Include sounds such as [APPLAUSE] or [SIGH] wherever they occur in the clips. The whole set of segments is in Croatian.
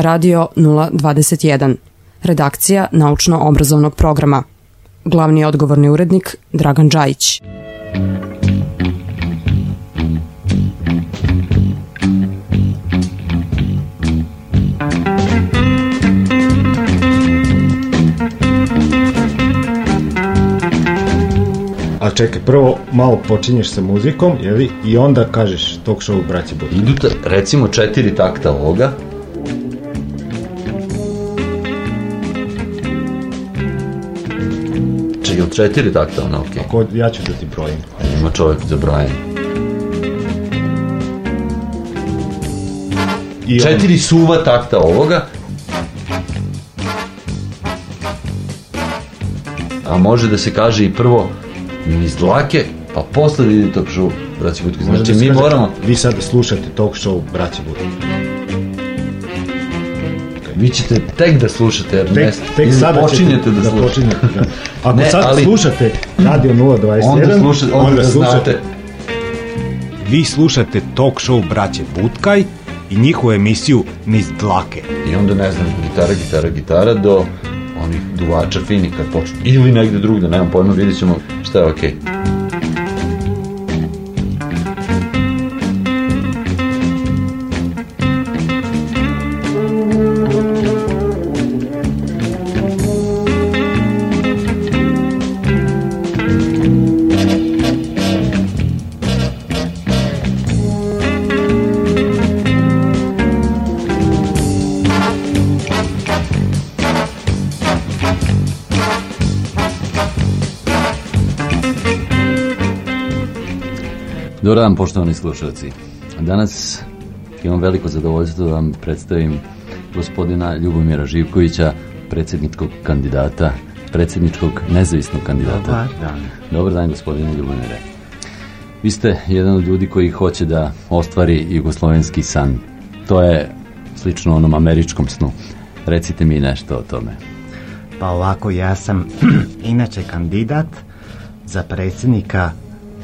Radio 021. Redakcija naučno-obrazovnog programa. Glavni odgovorni urednik Dragan Đajić. A čekaj, prvo malo počinješ sa muzikom, jeli, i onda kažeš talk show braći Butka. Idu recimo četiri takta ovoga. Četiri takta ono, okej. Ko, ja ću da ti brojim. Ima čovjek za brojanje. I on- Četiri suva takta ovoga. A može da se kaže i prvo niz dlake, pa posle vidi talk show braći Butki. Znači mi moramo, Vi sada slušate talk show braći Butka. Vi ćete tek da slušate, jer Tek, tek sada počinjete ćete da, slušate. počinjete, da. [LAUGHS] Ako Ne, sad ali- slušate Radio 021, Onda slušate, onda, znate. Vi slušate talk show braće Butkaj i njihovu emisiju Niz dlake. I onda ne znam, gitara, gitara, gitara do onih duvača fini kad počnu. Ili negde drugde, nemam pojma, vidjet ćemo šta je okej. Dobar dan, poštovani slušalci. Danas imam veliko zadovoljstvo da vam predstavim gospodina Ljubomira Živkovića, predsjedničkog kandidata, predsjedničkog nezavisnog kandidata. Dobar dan. Dobar dan, gospodine Ljubomire. Vi ste jedan od ljudi koji hoće da ostvari jugoslovenski san. To je slično onom američkom snu. Recite mi nešto o tome. Pa ovako, ja sam [CLEARS THROAT] inače kandidat za predsjednika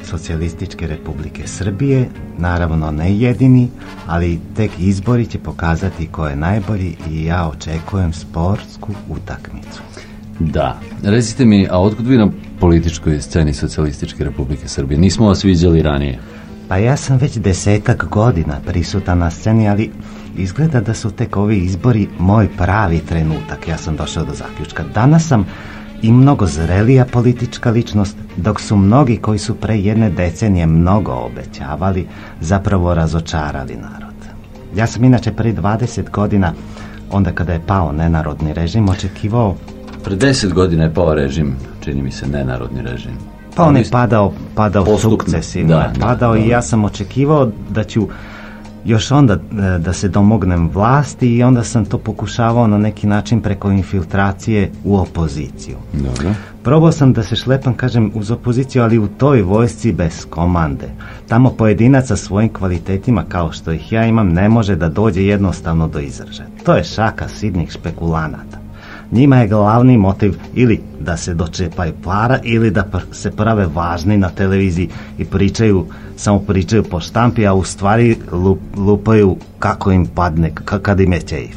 Socijalističke republike Srbije, naravno ne jedini, ali tek izbori će pokazati ko je najbolji i ja očekujem sportsku utakmicu. Da. Recite mi, a otkud vi na političkoj sceni Socijalističke republike Srbije? Nismo vas viđali ranije. Pa ja sam već desetak godina prisutan na sceni, ali izgleda da su tek ovi izbori moj pravi trenutak. Ja sam došao do zaključka. Danas sam i mnogo zrelija politička ličnost, dok su mnogi koji su pre jedne decenije mnogo obećavali, zapravo razočarali narod. Ja sam inače pre 20 godina, onda kada je pao nenarodni režim, očekivao Pre deset godina je pao režim, čini mi se, nenarodni režim. Pa on je padao, padao sukcesivno. padao da. i ja sam očekivao da ću još onda e, da se domognem vlasti i onda sam to pokušavao na neki način preko infiltracije u opoziciju. Dobro. Probao sam da se šlepam, kažem, uz opoziciju, ali u toj vojsci bez komande. Tamo pojedinac sa svojim kvalitetima, kao što ih ja imam, ne može da dođe jednostavno do izražaja. To je šaka sidnih špekulanata. Njima je glavni motiv ili da se dočepaju para ili da pr- se prave važni na televiziji i pričaju, samo pričaju po štampi, a u stvari lup- lupaju kako im padne, kad im je čeif.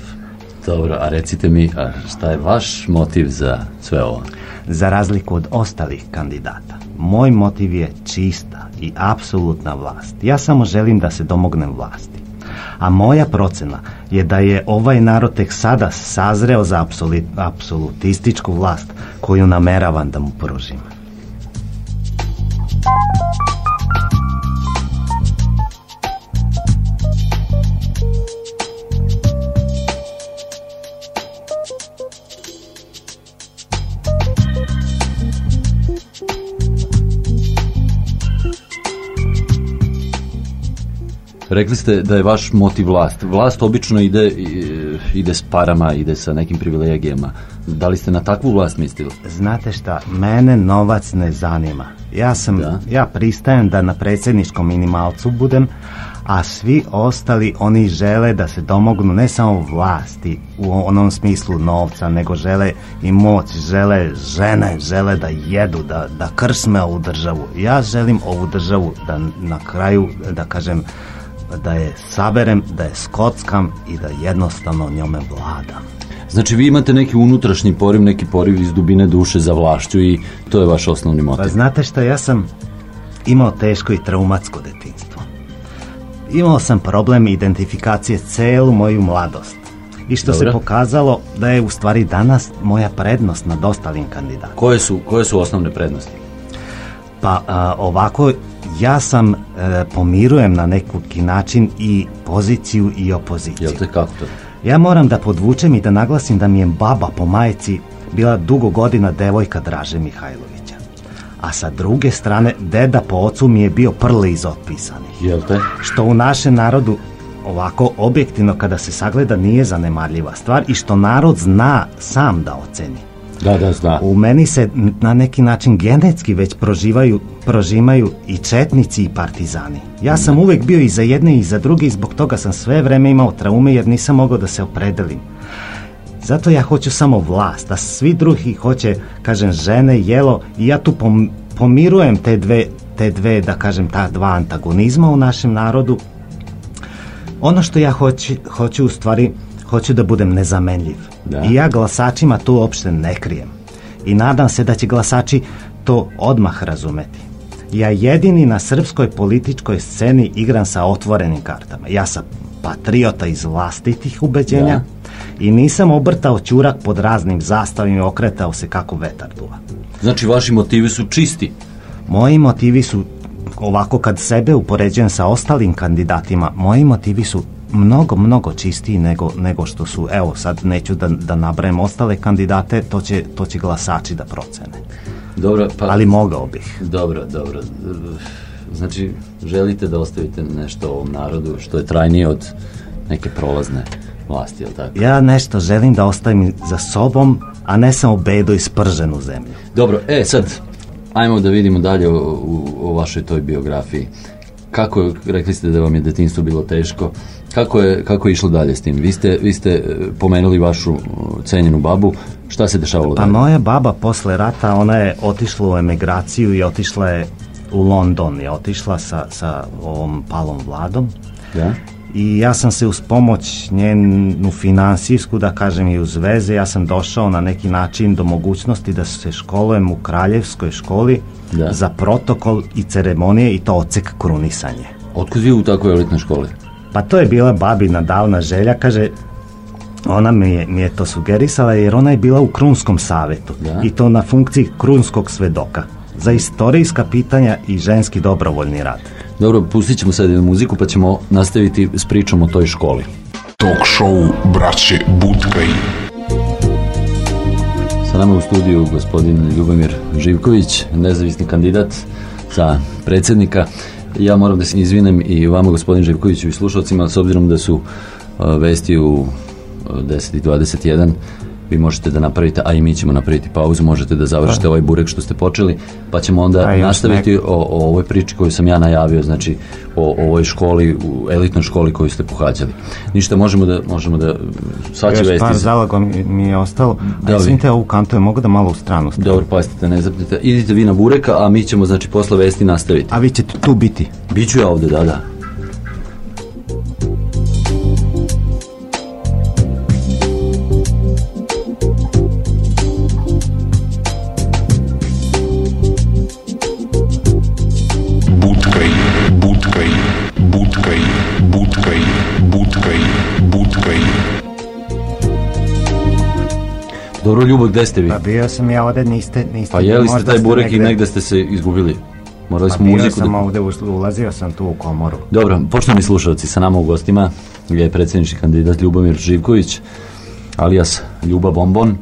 Dobro, a recite mi, a šta je vaš motiv za sve ovo? Za razliku od ostalih kandidata, moj motiv je čista i apsolutna vlast. Ja samo želim da se domognem vlasti. A moja procena je da je ovaj narod tek sada sazreo za apsolutističku vlast koju nameravam da mu pružim. Rekli ste da je vaš motiv vlast. Vlast obično ide, i- ide s parama, ide sa nekim privilegijama. Da li ste na takvu vlast mislili? Znate šta, mene novac ne zanima. Ja sam, Da. ja pristajem da na predsjedničkom minimalcu budem, a svi ostali oni žele da se domognu ne samo vlasti u onom smislu novca, nego žele i moć, žele žene, žele da jedu, da, da krsme ovu državu. Ja želim ovu državu da na kraju, da kažem, da je saberem, da je skockam i da jednostavno njome vladam. Znači vi imate neki unutrašnji poriv, neki poriv iz dubine duše za vlašću i to je vaš osnovni motiv. Pa znate što, ja sam imao teško i traumatsko detinstvo. Imao sam problem identifikacije celu moju mladost. I što se Dobro. pokazalo da je u stvari danas moja prednost nad ostalim kandidatima. Koje su, koje su osnovne prednosti? Pa a, ovako, ja sam, e, pomirujem na neki način i poziciju i opoziciju. Jel te kako to? Ja moram da podvučem i da naglasim da mi je baba po majci bila dugo godina devojka Draže Mihajlovića. A sa druge strane, deda po ocu mi je bio prli iz otpisanih. Jel te? Što u našem narodu ovako objektivno kada se sagleda nije zanemarljiva stvar i što narod zna sam da oceni. Da, da, zna. U meni se na neki način genetski već proživaju, prožimaju i četnici i partizani. Ja sam uvek bio i za jedne i za druge i zbog toga sam sve vreme imao traume jer nisam mogao da se opredelim. Zato ja hoću samo vlast, a svi drugi hoće, kažem, žene, jelo i ja tu pom- pomirujem te dve, te dve, da kažem, ta dva antagonizma u našem narodu. Ono što ja hoću, hoću u stvari, hoću da budem nezamenljiv. Da. I ja glasačima to uopšte ne krijem. I nadam se da će glasači to odmah razumeti. Ja jedini na srpskoj političkoj sceni igram sa otvorenim kartama. Ja sam patriota iz vlastitih ubeđenja i nisam obrtao ćurak pod raznim zastavima i okretao se kako vetar duva. Znači vaši motivi su čisti. Moji motivi su, ovako kad sebe upoređujem sa ostalim kandidatima, moji motivi su mnogo, mnogo čistiji nego, nego što su, evo sad neću da, da nabrajem ostale kandidate, to će, to će glasači da procene. Dobro, pa... Ali mogao bih. Dobro, dobro. Znači, želite da ostavite nešto ovom narodu što je trajnije od neke prolazne vlasti, jel tako? Ja nešto želim da ostavim za sobom, a ne samo bedo i sprženu zemlju. Dobro, e sad, ajmo da vidimo dalje o, u, o vašoj toj biografiji. Kako rekli ste da vam je detinstvo bilo teško, kako je, kako je išlo dalje s tim? Vi ste, vi ste e, pomenuli vašu uh, cenjenu babu, šta se dešavalo Pa dalje? moja baba posle rata, ona je otišla u emigraciju i otišla je u London, je otišla sa, sa ovom palom vladom. Da? I ja sam se uz pomoć njenu finansijsku, da kažem i uz veze, ja sam došao na neki način do mogućnosti da se školujem u Kraljevskoj školi Da. za protokol i ceremonije i to ocek krunisanje. Otkud vi u takvoj elitnoj školi? Pa to je bila babina davna želja, kaže, ona mi je, mi je to sugerisala jer ona je bila u Krunskom savetu Da. i to na funkciji krunskog svedoka za istorijska pitanja i ženski dobrovoljni rad. Dobro, pustit ćemo sad jednu muziku pa ćemo nastaviti s pričom o toj školi. Talk show braće Budkaj. Sa nama u studiju gospodin Ljubomir Živković, nezavisni kandidat za predsjednika. Ja moram da se izvinem i vama gospodin Živkoviću i slušalcima, s obzirom da su vesti u uh, 10.21, vi možete da napravite, a i mi ćemo napraviti pauzu, možete da završite ovaj burek što ste počeli, pa ćemo onda još nastaviti o, o ovoj priči koju sam ja najavio, znači o, o ovoj školi, u elitnoj školi koju ste pohađali. Ništa, možemo da, možemo da, sad će Još vesti. par zaloga mi, je ostalo. Vi. Izvinite, ovu kantu je mogu da malo u stranu stavim? Dobro, pazite, ne zapnite. Idite vi na bureka, a mi ćemo, znači, posle vesti nastaviti. A vi ćete tu biti. Biću ja ovde, da, da. Dobro, Ljubo, gde ste vi? Pa bio sam ja ovde, niste, niste. Pa jeli ste taj burek i negde ste se izgubili. Morali Pa smo bio muziku sam da... ovde, ulazio sam tu u komoru. Dobro, poštovani slušalci, sa nama u gostima je predsjednički kandidat Ljubomir Živković, alias Ljuba Bombon.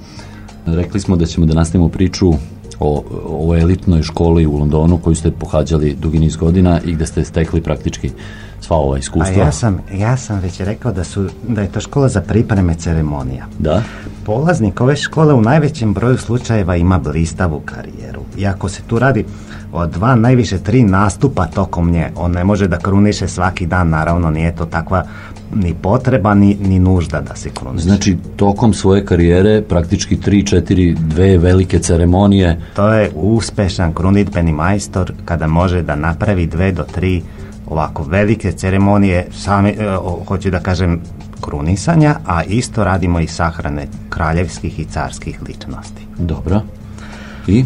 Rekli smo da ćemo da nastavimo priču o, o elitnoj školi u Londonu koju ste pohađali dugi niz godina i gde ste stekli praktički sva ova A iskustva. ja sam, ja sam već rekao da, su, da je to škola za pripreme ceremonija. Da? Polaznik ove škole u najvećem broju slučajeva ima blistavu karijeru. I ako se tu radi o dva, najviše tri nastupa tokom nje, on ne može da kruniše svaki dan, naravno nije to takva ni potreba, ni, ni nužda da se kruniše. Znači, tokom svoje karijere, praktički 3, 4, dve velike ceremonije, To je uspešan krunidbeni majstor kada može da napravi dve do tri ovako velike ceremonije, sami, e, o, hoću da kažem, krunisanja, a isto radimo i sahrane kraljevskih i carskih ličnosti. Dobro. I?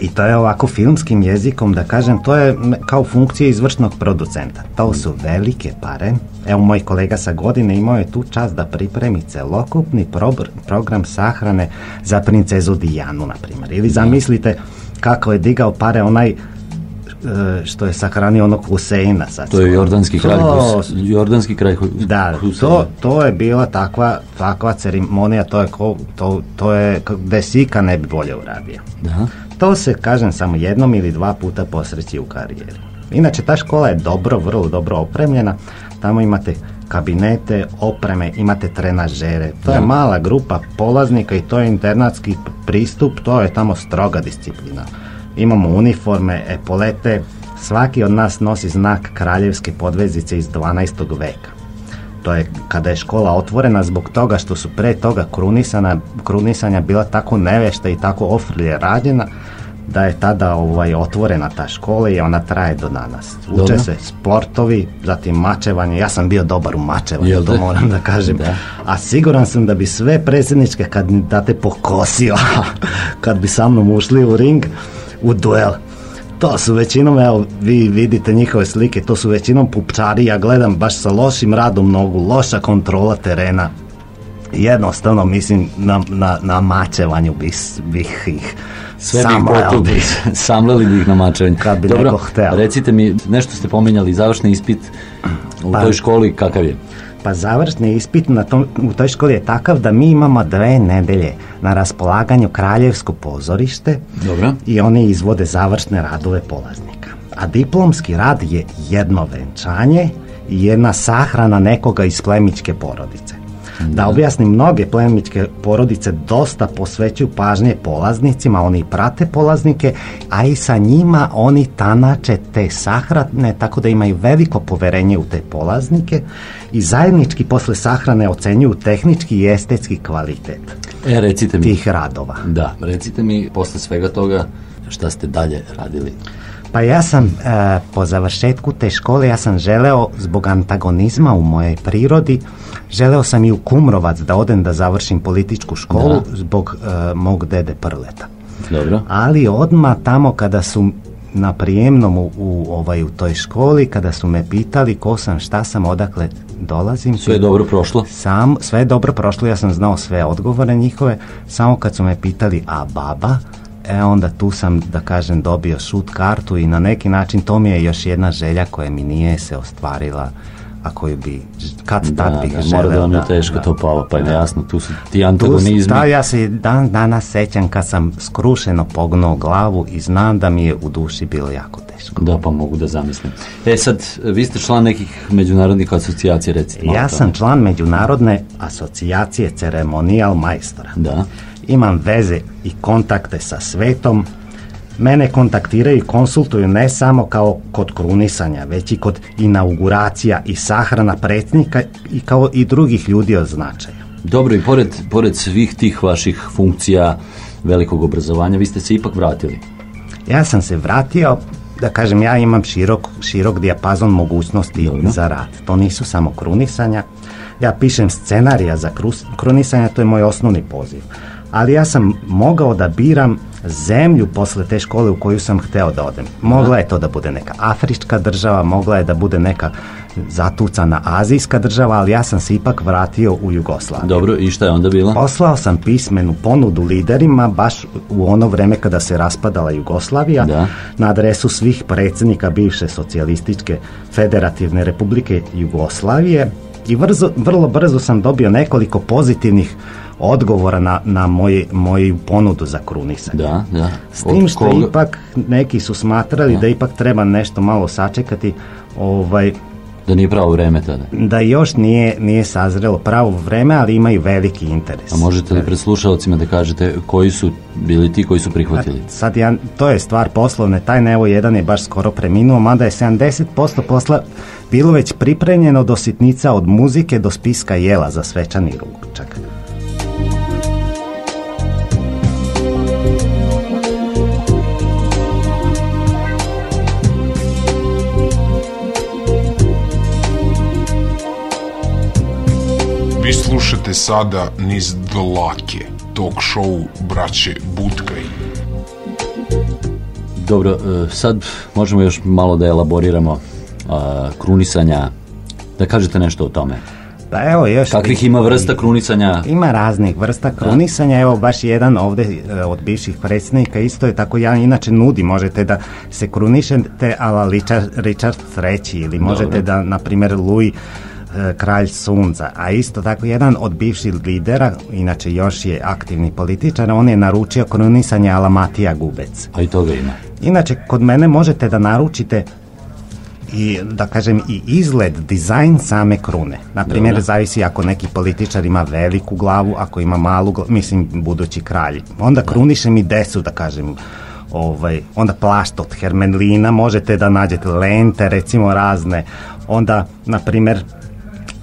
I to je ovako filmskim jezikom, da kažem, to je kao funkcija izvršnog producenta. To su velike pare. Evo, moj kolega sa godine imao je tu čast da pripremi celokupni probr- program sahrane za princezu Dijanu, na primjer. Ili zamislite kako je digao pare onaj što je sahranio onog Huseina sad. To je jordanski kralj. To- jordanski kralj. Da, to, to je bila takva, takva ceremonija, to je, ko, to, to je k- gde Sika ne bi bolje uradio. Da. To se, kažem, samo jednom ili dva puta posreći u karijeri. Inače, ta škola je dobro, vrlo dobro opremljena. Tamo imate kabinete, opreme, imate trenažere. To je mala grupa polaznika i to je internatski pristup, to je tamo stroga disciplina. Imamo uniforme, epolete, svaki od nas nosi znak kraljevske podvezice iz 12. veka. To je kada je škola otvorena zbog toga što su pre toga krunisana, krunisanja bila tako nevešta i tako ofrlje rađena da je tada ovaj, otvorena ta škola i ona traje do danas. Uče Dobro. se sportovi, zatim mačevanje. Ja sam bio dobar u mačevanju, Jel to te? moram da kažem. Da. A siguran sam da bi sve predsjedničke kandidate pokosio [LAUGHS] kad bi sa mnom ušli u ring u duel. To su većinom, evo, vi vidite njihove slike, to su većinom pupčari, ja gledam baš sa lošim radom nogu, loša kontrola terena. Jednostavno, mislim, na, na, na mačevanju bih, bih ih Sve bi ih samleo potukli, [LAUGHS] bi ih na mačevanje. Kad bi Dobro, neko hteo. recite mi, nešto ste pominjali, završni ispit u Pa- toj školi, kakav je? Pa završni ispit na tom, u toj školi je takav da mi imamo dve nedelje na raspolaganju kraljevsko pozorište Dobro. i oni izvode završne radove polaznika. A diplomski rad je jedno venčanje i jedna sahrana nekoga iz plemičke porodice. Da objasnim, mnoge plemičke porodice dosta posvećuju pažnje polaznicima, oni prate polaznike, a i sa njima oni tanače te sahrane, tako da imaju veliko poverenje u te polaznike i zajednički posle sahrane ocenjuju tehnički i estetski kvalitet E, recite mi. tih radova. Da, recite mi, posle svega toga, šta ste dalje radili? Pa ja sam e, po završetku te škole, ja sam želeo zbog antagonizma u mojoj prirodi, želeo sam i u Kumrovac da odem da završim političku školu zbog e, mog dede Prleta. Dobro. Ali odmah tamo kada su na prijemnom u, u, ovaj, u toj školi, kada su me pitali ko sam, šta sam, odakle dolazim. Sve je dobro prošlo? Sam, sve je dobro prošlo, ja sam znao sve odgovore njihove, samo kad su me pitali, a baba, e onda tu sam, da kažem, dobio šut kartu i na neki način to mi je još jedna želja koja mi nije se ostvarila, a koju bi, kad tad Da, bih da, želeo. mora da vam je da, teško da. to palo, pa je nejasno, tu su ti Tu, antagonizmi. da, ja se dan danas sećam kad sam skrušeno pognuo glavu i znam da mi je u duši bilo jako teško. Da, pa mogu da zamislim. E sad, vi ste član nekih međunarodnih asocijacija, recite Ja sam član međunarodne asocijacije ceremonijal majstora. Da. Imam veze i kontakte sa svetom. Mene kontaktiraju i konsultuju ne samo kao kod krunisanja, već i kod inauguracija i sahrana predsjednika i kao i drugih ljudi od značaja. Dobro, i pored, pored svih tih vaših funkcija velikog obrazovanja, vi ste se ipak vratili. Ja sam se vratio, da kažem, ja imam širok, širok dijapazon mogućnosti Dobro. za rad. To nisu samo krunisanja. Ja pišem scenarija za krunisanja, to je moj osnovni poziv. Ali ja sam mogao da biram zemlju posle te škole u koju sam hteo da odem. Mogla je to da bude neka afrička država, mogla je da bude neka zatucana azijska država, ali ja sam se ipak vratio u Jugoslaviju. Dobro, i šta je onda bilo? Poslao sam pismenu ponudu liderima baš u ono vreme kada se raspadala Jugoslavija Da. na adresu svih predsjednika bivše socijalističke federativne republike Jugoslavije i vrzo, vrlo brzo sam dobio nekoliko pozitivnih odgovora na, na moj, moju ponudu za krunisanje. Da, da. S tim što koga? ipak neki su smatrali da ipak treba nešto malo sačekati ovaj, Da nije pravo vreme tada. da još nije, nije sazrelo pravo vreme, ali imaju veliki interes. A možete li pred slušalcima da kažete koji su bili ti koji su prihvatili? Sad ja, to je stvar poslovne tajne, evo jedan je baš skoro preminuo, mada je 70% posla bilo već pripremljeno do sitnica od muzike do spiska jela za svečani ručak. Vi slušate sada niz dlake, talk show braće Butkaj. Dobro, e, sad možemo još malo da elaboriramo a, krunisanja, da kažete nešto o tome. Pa evo još... Kakvih ima vrsta krunisanja? Ima raznih vrsta krunisanja, evo baš jedan ovdje e, od bivših predsjednika isto je tako ja inače nudi, možete da se krunišete ala Richard, Richard III ili možete da, na primjer, Louis e, kralj sunca, a isto tako jedan od bivših lidera, inače još je aktivni političar, on je naručio krunisanje ala Matija Gubec. A i toga ima. Inače, kod mene možete da naručite i da kažem i izgled, dizajn same krune. Na primjer, zavisi ako neki političar ima veliku glavu, ako ima malu glavu, mislim budući kralj. Onda krunišem i desu, da kažem, ovaj, onda plašt od hermelina, možete da nađete lente, recimo razne, onda, na primjer,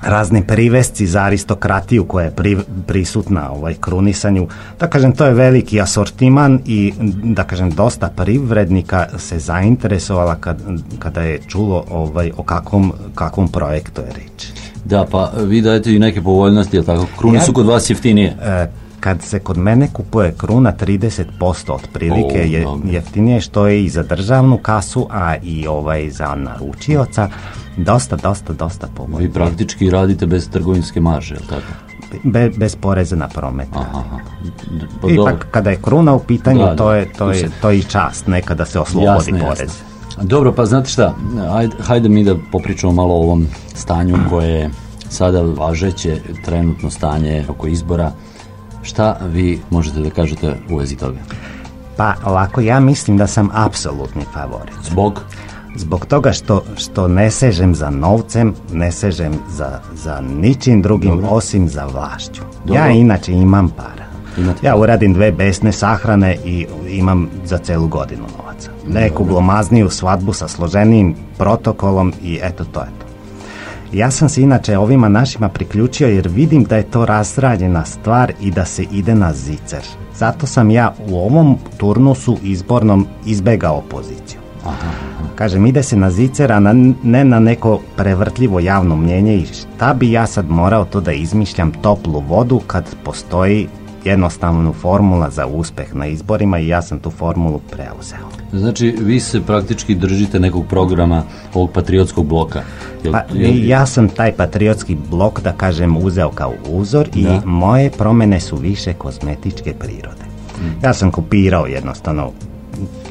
razne privesci za aristokratiju koja je pri- prisutna ovaj krunisanju. Da kažem, to je veliki asortiman i da kažem, dosta privrednika se zainteresovala kad, kada je čulo ovaj, o kakvom, kakvom projektu je reč. Da, pa vi dajete i neke povoljnosti, jel tako? Krune Ja- su kod vas jeftinije. E, kad se kod mene kupuje kruna 30% otprilike O, je jeftinije što je i za državnu kasu, a i ovaj za naručioca dosta, dosta, dosta Vi povoljnije. praktički radite bez trgovinske marže, jel tako? Be, bez poreza na promet. Aha, aha. Pa Ipak dobro. kada je kruna u pitanju, Da, to, je, to, je, to je i čast, nekada se oslobodi porez. Dobro, pa znate šta, hajde, hajde mi da popričamo malo o ovom stanju koje je sada važeće, trenutno stanje oko izbora. Šta vi možete da kažete u vezi toga? Pa ovako, ja mislim da sam apsolutni favorit. Zbog? Zbog toga što, što ne sežem za novcem, ne sežem za, za ničim drugim osim za vlašću. Dobro. Ja inače imam para. Imate Ja uradim dve besne sahrane i imam za celu godinu novaca. Neku glomazniju svadbu sa složenijim protokolom i eto to je to. Ja sam se inače ovima našima priključio jer vidim da je to razrađena stvar i da se ide na zicer. Zato sam ja u ovom turnusu izbornom izbegao poziciju. Kažem, ide se na zicer, a na- ne na neko prevrtljivo javno mnjenje i šta bi ja sad morao to da izmišljam toplu vodu kad postoji jednostavnu formula za uspeh na izborima i ja sam tu formulu preuzeo. Znači, vi se praktički držite nekog programa ovog patriotskog bloka. Jel, Pa, jel- ja sam taj patriotski blok, da kažem, uzeo kao uzor i Da. moje promjene su više kozmetičke prirode. Mm. Ja sam kopirao jednostavno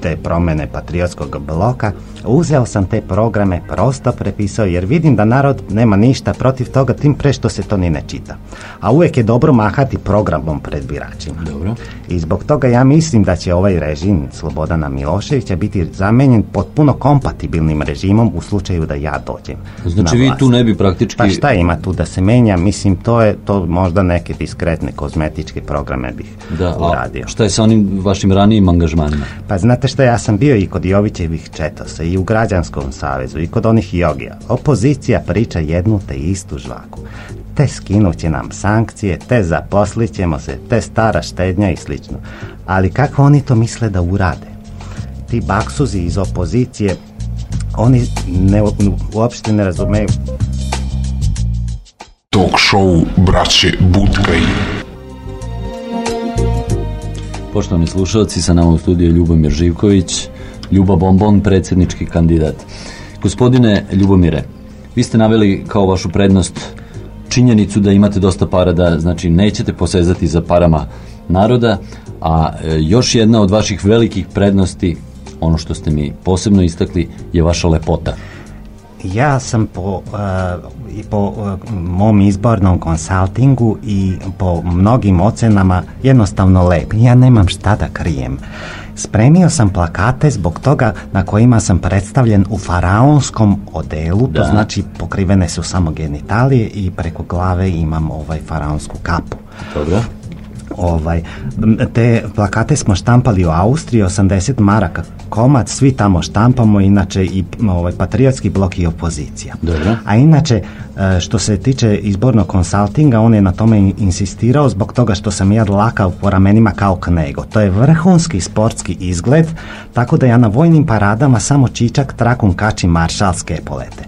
te promjene patriotskog bloka, uzeo sam te programe, prosto prepisao jer vidim da narod nema ništa protiv toga, tim pre što se to ni ne čita. A uvijek je dobro mahati programom pred biračima. Dobro. I zbog toga ja mislim da će ovaj režim Slobodana Miloševića biti zamenjen potpuno kompatibilnim režimom u slučaju da ja dođem. Znači, na vi tu ne bi praktički... Pa šta ima tu da se menja? Mislim, to je to možda neke diskretne kozmetičke programe bih Da, a uradio. šta je sa onim vašim ranijim angažmanima? Pa znate što, ja sam bio i kod Jovićevih četosa i u Građanskom savezu i kod onih jogija. Opozicija priča jednu te istu žvaku. Te skinut će nam sankcije, te zaposlit ćemo se, te stara štednja i slično. Ali kako oni to misle da urade? Ti baksuzi iz opozicije, oni ne, uopšte ne razumeju Talk show braće Butkaj. Poštovani slušalci, sa nama u studiju je Ljubomir Živković, Ljuba Bombon, predsjednički kandidat. Gospodine Ljubomire, vi ste naveli kao vašu prednost činjenicu da imate dosta para, da znači nećete posezati za parama naroda, a e, još jedna od vaših velikih prednosti, ono što ste mi posebno istakli, je vaša lepota. Ja sam po, i po eh, mom izbornom konsultingu i po mnogim ocenama jednostavno lep. Ja nemam šta da krijem. Spremio sam plakate zbog toga na kojima sam predstavljen u faraonskom odelu, Da. to znači pokrivene su samo genitalije i preko glave imam ovaj faraonsku kapu. Dobro? Ovaj, te plakate smo štampali u Austriji, 80 maraka komad, svi tamo štampamo, inače i ovaj, patriotski blok i opozicija. Dobro. A inače, e, što se tiče izbornog konsultinga, on je na tome in- insistirao zbog toga što sam ja lakao po ramenima kao knego. To je vrhunski sportski izgled, tako da ja na vojnim paradama samo čičak trakom kačim maršalske polete.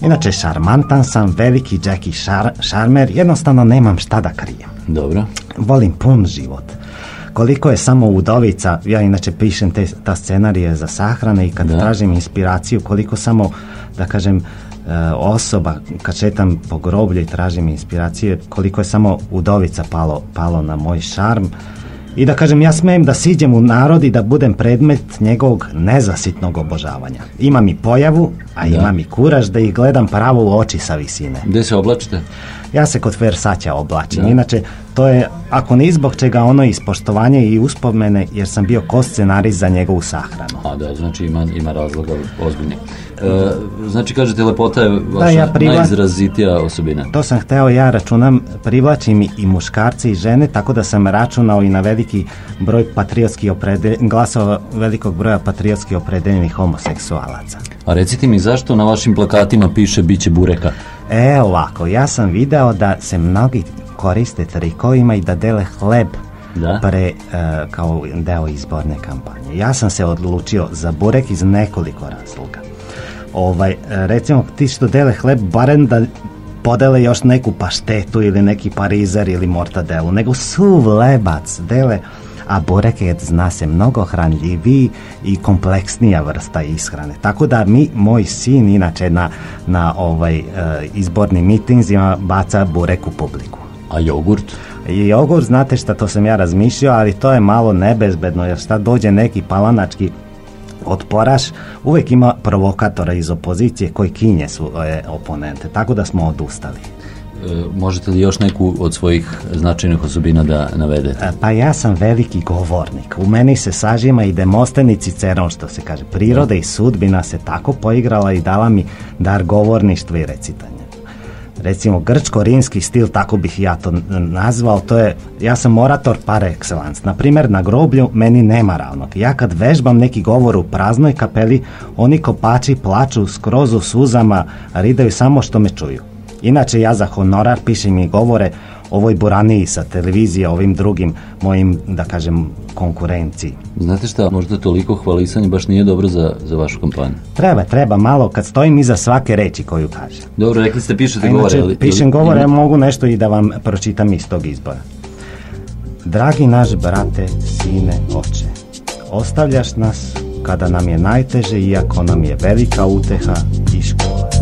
Inače, šarmantan sam, veliki Jackie šar, šarmer, jednostavno nemam šta da krijem. Dobro. Volim pun život. Koliko je samo udovica, ja inače pišem te, ta scenarije za sahrane i kad Da. tražim inspiraciju, koliko samo, da kažem, e, osoba, kad šetam po groblju i tražim inspiracije, koliko je samo udovica palo, palo na moj šarm. I da kažem, ja smijem da siđem u narod i da budem predmet njegovog nezasitnog obožavanja. Imam i pojavu, a Da. imam i kuraž da ih gledam pravo u oči sa visine. Gde se oblačite? Ja se kod Versaća oblačim. Da. Inače, to je, ako ni zbog čega, ono iz poštovanja i uspomene, jer sam bio ko scenarist za njegovu sahranu. A da, znači ima, ima razloga ozbiljni. E, znači kažete lepota je vaša ja privla- najizrazitija osobina. To sam hteo, ja računam, privlačim i, i muškarce i žene, tako da sam računao i na veliki broj patriotski oprede, glasova velikog broja patriotski opredeljenih homoseksualaca. A recite mi zašto na vašim plakatima piše biće bureka? E, ovako, ja sam video da se mnogi koriste trikovima i da dele hleb Da. pre, e, kao deo izborne kampanje. Ja sam se odlučio za burek iz nekoliko razloga. Ovaj, recimo, ti što dele hleb, barem da podele još neku paštetu ili neki parizer ili mortadelu, nego suv lebac dele, a burek je, zna se, mnogo hranljiviji i kompleksnija vrsta ishrane. Tako da mi, moj sin, inače na, na ovaj, e, izbornim mitinzima baca burek u publiku. A jogurt? I jogurt, znate šta, to sam ja razmišljao, ali to je malo nebezbedno, jer šta dođe neki palanački otporaš, uvijek ima provokatora iz opozicije koji kinje svoje oponente, tako da smo odustali. E, možete li još neku od svojih značajnih osobina da navedete? E, Pa ja sam veliki govornik. U meni se sažima i demostenici ceron, što se kaže. Priroda i sudbina se tako poigrala i dala mi dar govorništva i recitanja. Recimo, grčko-rimski stil, tako bih ja to nazvao, to je, ja sam orator par excellence. Na primjer, na groblju meni nema ravnog. Ja kad vežbam neki govor u praznoj kapeli, oni kopači plaču skroz u suzama, ridaju samo što me čuju. Inače, ja za honorar pišem i govore ovoj buraniji sa televizije, ovim drugim mojim, da kažem, konkurenciji. Znate šta, možda toliko hvalisanje baš nije dobro za, za vašu kampanju. Treba, treba malo kad stojim iza svake reči koju kaže. Dobro, rekli ste pišete A govore. Inače, ali- pišem govore, ima- mogu nešto i da vam pročitam iz tog izbora. Dragi naš brate, sine, oče, ostavljaš nas kada nam je najteže, iako nam je velika uteha i škola.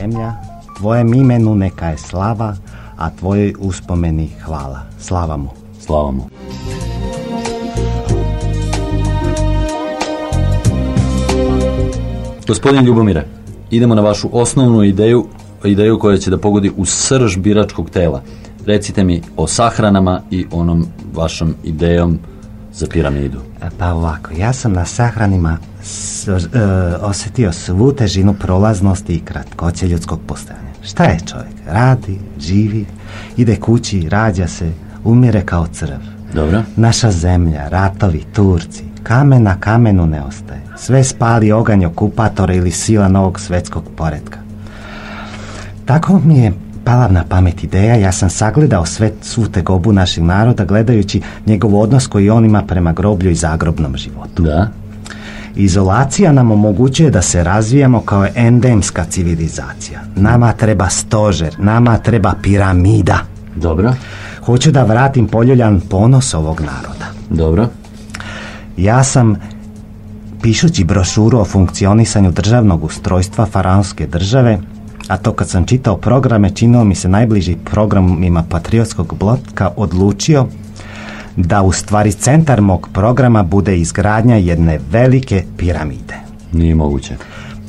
Zemlja, tvojem imenu neka je slava, a tvojoj uspomeni hvala. Slava mu. Slava mu. Gospodin Ljubomire, idemo na vašu osnovnu ideju, ideju koja će da pogodi u srž biračkog tela. Recite mi o sahranama i onom vašom idejom za piramidu. E, Pa ovako, ja sam na sahranima s, e, osjetio svu težinu prolaznosti i kratkoće ljudskog postojanja. Šta je čovjek? Radi, živi, ide kući, rađa se, umire kao crv. Dobro? Naša zemlja, ratovi, Turci, kamen na kamenu ne ostaje. Sve spali oganj okupatora ili sila novog svetskog poretka. Tako mi je pala na pamet ideja, ja sam sagledao sve svu tegobu našeg naroda gledajući njegov odnos koji on ima prema groblju i zagrobnom životu. Da. Izolacija nam omogućuje da se razvijamo kao endemska civilizacija. Nama treba stožer, nama treba piramida. Dobro. Hoću da vratim poljuljan ponos ovog naroda. Dobro. Ja sam, pišući brošuru o funkcionisanju državnog ustrojstva faraonske države, a to kad sam čitao programe, činilo mi se najbliži programima patriotskog bloka, odlučio da u stvari centar mog programa bude izgradnja jedne velike piramide. Nije moguće.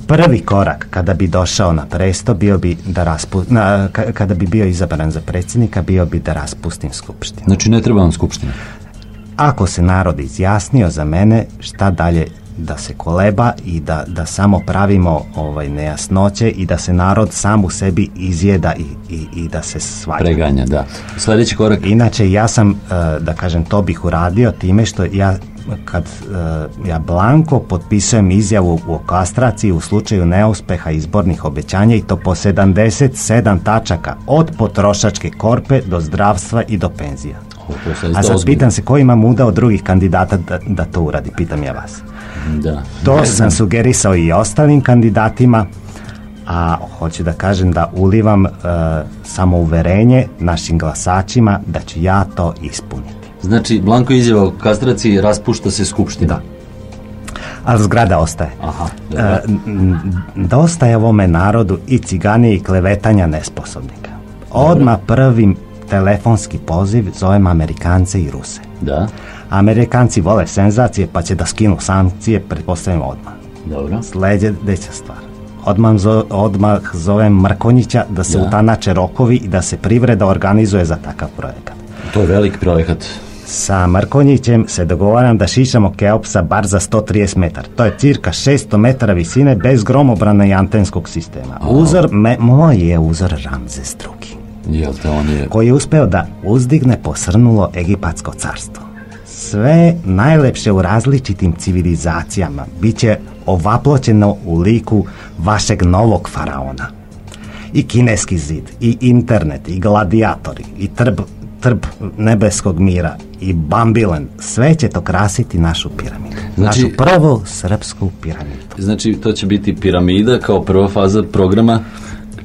Prvi korak kada bi došao na presto bio bi da raspu, na, ka- kada bi bio izabran za predsjednika bio bi da raspustim skupštinu. Znači ne treba vam skupština. Ako se narod izjasnio za mene, šta dalje da se koleba i da, da samo pravimo ovaj nejasnoće i da se narod sam u sebi izjeda i, i, i da se svađa. Preganja, da. Sljedeći korak. Inače, ja sam, e, da kažem, to bih uradio time što ja kad e, ja blanko potpisujem izjavu o kastraciji u slučaju neuspeha izbornih obećanja i to po 77 tačaka od potrošačke korpe do zdravstva i do penzija. A sad pitam se ko ima muda od drugih kandidata da, da to uradi, pitam ja vas. Da. To sam sugerisao i ostalim kandidatima, a hoću da kažem da ulivam e, samouverenje našim glasačima da ću ja to ispuniti. Znači, Blanko izjava o kastraciji raspušta se skupština. Da. Ali zgrada ostaje. Aha. E, dosta je ovome narodu i cigani i klevetanja nesposobnika. Odmah prvim telefonski poziv zovem Amerikance i Ruse. Da, Amerikanci vole senzacije pa će da skinu sankcije, pretpostavljam odmah. dobro. Sljedeća stvar. Odmah, zo- odmah zovem Mrkonjića da se Da. utanače rokovi i da se privreda organizuje za takav projekat. To je velik projekat. Sa Mrkonjićem se dogovaram da šišamo Keopsa bar za 130 metara. To je cirka 600 metara visine bez gromobrana i antenskog sistema. Uzor, me, moj je uzor Ramzes II, On je... koji je uspeo da uzdigne posrnulo egipatsko carstvo. Sve najlepše u različitim civilizacijama bit će ovaploćeno u liku vašeg novog faraona. I kineski zid, i internet, i gladijatori, i trb, trb nebeskog mira, i bambilen, sve će to krasiti našu piramidu. Znači- našu prvu srpsku piramidu. Znači, to će biti piramida kao prva faza programa,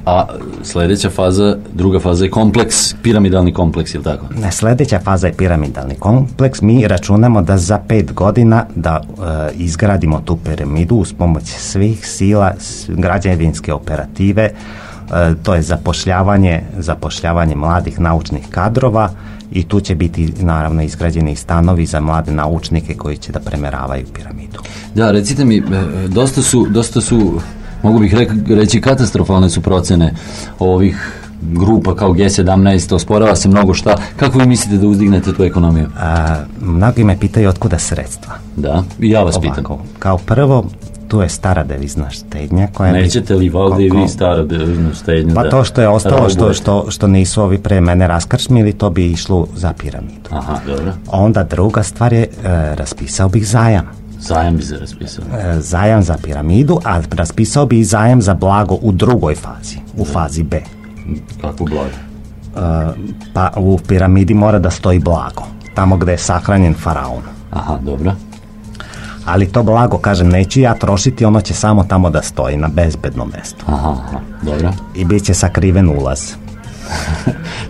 a sljedeća faza, druga faza je kompleks, piramidalni kompleks, jel tako? Ne, sljedeća faza je piramidalni kompleks. Mi računamo da za pet godina da e, izgradimo tu piramidu uz pomoć svih sila građevinske operative. E, to je zapošljavanje, zapošljavanje mladih naučnih kadrova i tu će biti naravno izgrađeni stanovi za mlade naučnike koji će da premeravaju piramidu. Da, recite mi, e, dosta su, dosta su, mogu bih reći, katastrofalne su procene ovih grupa kao G17, osporava se mnogo šta. Kako vi mislite da uzdignete tu ekonomiju? A, mnogi me pitaju otkuda sredstva. Da, i ja vas pitam. Ovako, kao prvo, tu je stara devizna štednja koja Nećete li valjda i vi stara deviznu štednju Pa da to što je ostalo, što, što, što nisu ovi pre mene raskrčmili, to bi išlo za piramidu. Aha, dobro. Onda druga stvar je, e, raspisao bih zajam. Zajam bi se raspisao. E, zajam za piramidu, a raspisao bi i zajam za blago u drugoj fazi, u fazi B. Kako blago. E, pa u piramidi mora da stoji blago, tamo gde je sahranjen faraon. Aha, dobro. Ali to blago, kažem, neću ja trošiti, ono će samo tamo da stoji na bezbednom mestu. Aha, aha, dobro. I bit će sakriven ulaz. [LAUGHS]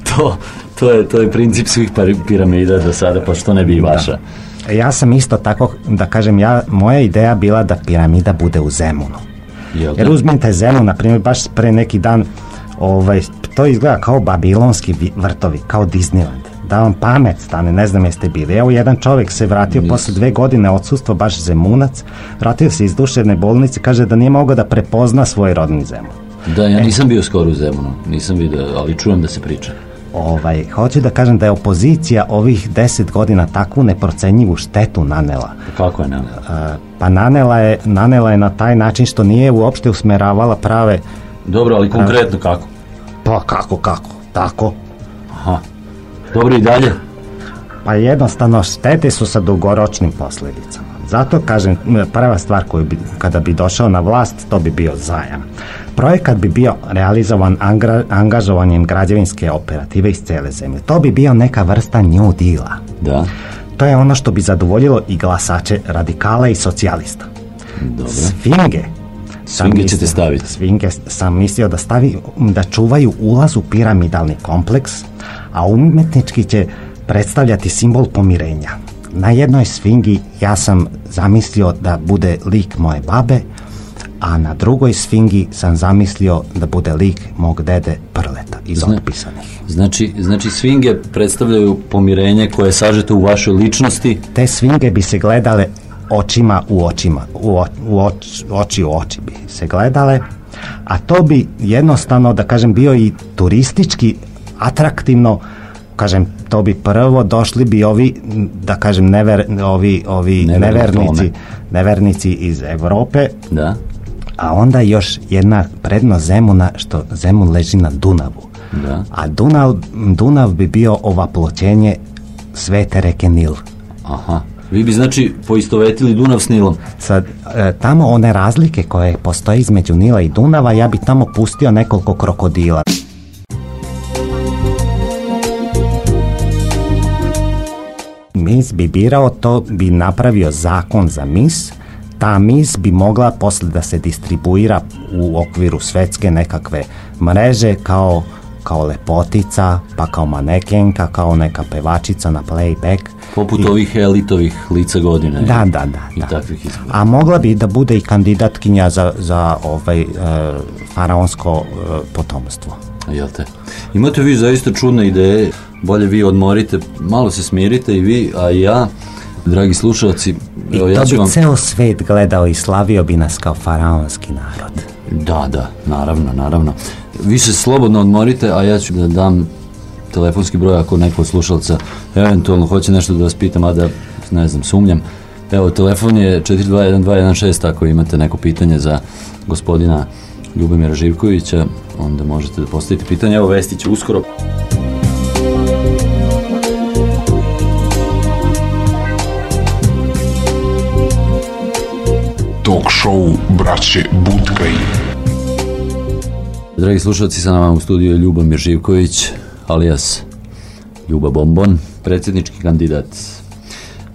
To, to, je, to je princip svih piramida do sada, pa što ne bi i vaša. Ja sam isto tako, da kažem, ja, moja ideja bila da piramida bude u Zemunu. Jel Jer uzmite Zemun, na primjer, baš pre neki dan, ovaj, to izgleda kao babilonski vi- vrtovi, kao Disneyland. Da vam pamet stane, ne znam jeste bili. Evo jedan čovjek se vratio Nisam. posle dve godine odsustva, baš Zemunac, vratio se iz duševne bolnice, kaže da nije mogao da prepozna svoj rodni Zemun. Da, ja nisam bio skoro u Zemunu, nisam vidio, ali čujem da se priča. Ovaj, hoću da kažem da je opozicija ovih deset godina takvu neprocenjivu štetu nanela. Kako je nam? A, pa nanela je, nanela je na taj način što nije uopšte usmeravala prave Dobro, ali konkretno kako? pa kako kako tako Aha. Dobro i dalje? pa jednostavno štete su sa dugoročnim posljedicama zato kažem prva stvar koju bi, kada bi došao na vlast to bi bio zajam projekat bi bio realizovan angra, angažovanjem građevinske operative iz cele zemlje to bi bio neka vrsta new deala Da. to je ono što bi zadovoljilo i glasače radikala i socijalista Dobro. Sfinge. mislio- ćete staviti. Sfinge sam mislio da stavi, da čuvaju ulaz u piramidalni kompleks, a umetnički će predstavljati simbol pomirenja. Na jednoj sfingi ja sam zamislio da bude lik moje babe, a na drugoj sfingi sam zamislio da bude lik mog dede Prleta iz Zna- otpisanih. Znači, znači svinge predstavljaju pomirenje koje je sažeto u vašoj ličnosti. Te svinge bi se gledale očima u očima, u, o- u oč- oči u oči bi se gledale, a to bi jednostavno, da kažem, bio i turistički atraktivno, kažem, to bi prvo došli bi ovi, da kažem, never, ovi, ovi Neverni nevernici, tome. nevernici iz Europe, Da. a onda još jedna prednost Zemuna, što Zemun leži na Dunavu. Da. A Dunav, Dunav bi bio ovaploćenje svete reke Nil. Aha. Vi bi znači poistovetili Dunav s Nilom. Sad, e, tamo one razlike koje postoje između Nila i Dunava, ja bi tamo pustio nekoliko krokodila. Mis bi birao, to bi napravio zakon za mis, ta mis bi mogla posle da se distribuira u okviru svetske nekakve mreže kao kao lepotica, pa kao manekenka, kao neka pevačica na playback. Poput I- ovih elitovih lica godine. Da, da, da. I da. takvih. A mogla bi da bude i kandidatkinja za, za ovaj e, faraonsko e, potomstvo. Jel te? Imate vi zaista čudne ideje, bolje vi odmorite, malo se smirite i vi, a i ja, dragi slušalci, I evo ja to ću bi vam... ceo svet gledao i slavio bi nas kao faraonski narod. Da, da, naravno, naravno. Vi se slobodno odmorite, a ja ću da dam telefonski broj ako neko od slušalca eventualno hoće nešto da vas pitam, a da, ne znam, sumnjam. Evo, telefon je 421216, ako imate neko pitanje za gospodina Ljubomira Živkovića, onda možete da postavite pitanje. Evo, Vesti će uskoro. Talk show braće Butkaj. Dragi slušalci, sa nama u studiju je Ljubomir Živković, alias Ljuba Bombon, predsjednički kandidat.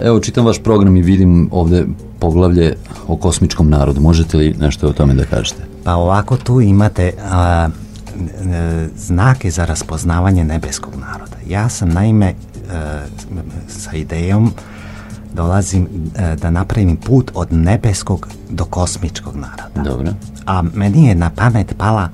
Evo, čitam vaš program i vidim ovde poglavlje o kosmičkom narodu. Možete li nešto o tome da kažete? Pa ovako tu imate a, e, znake za raspoznavanje nebeskog naroda. Ja sam naime e, sa idejom dolazim e, da napravim put od nebeskog do kosmičkog naroda. Dobro. A meni je na pamet pala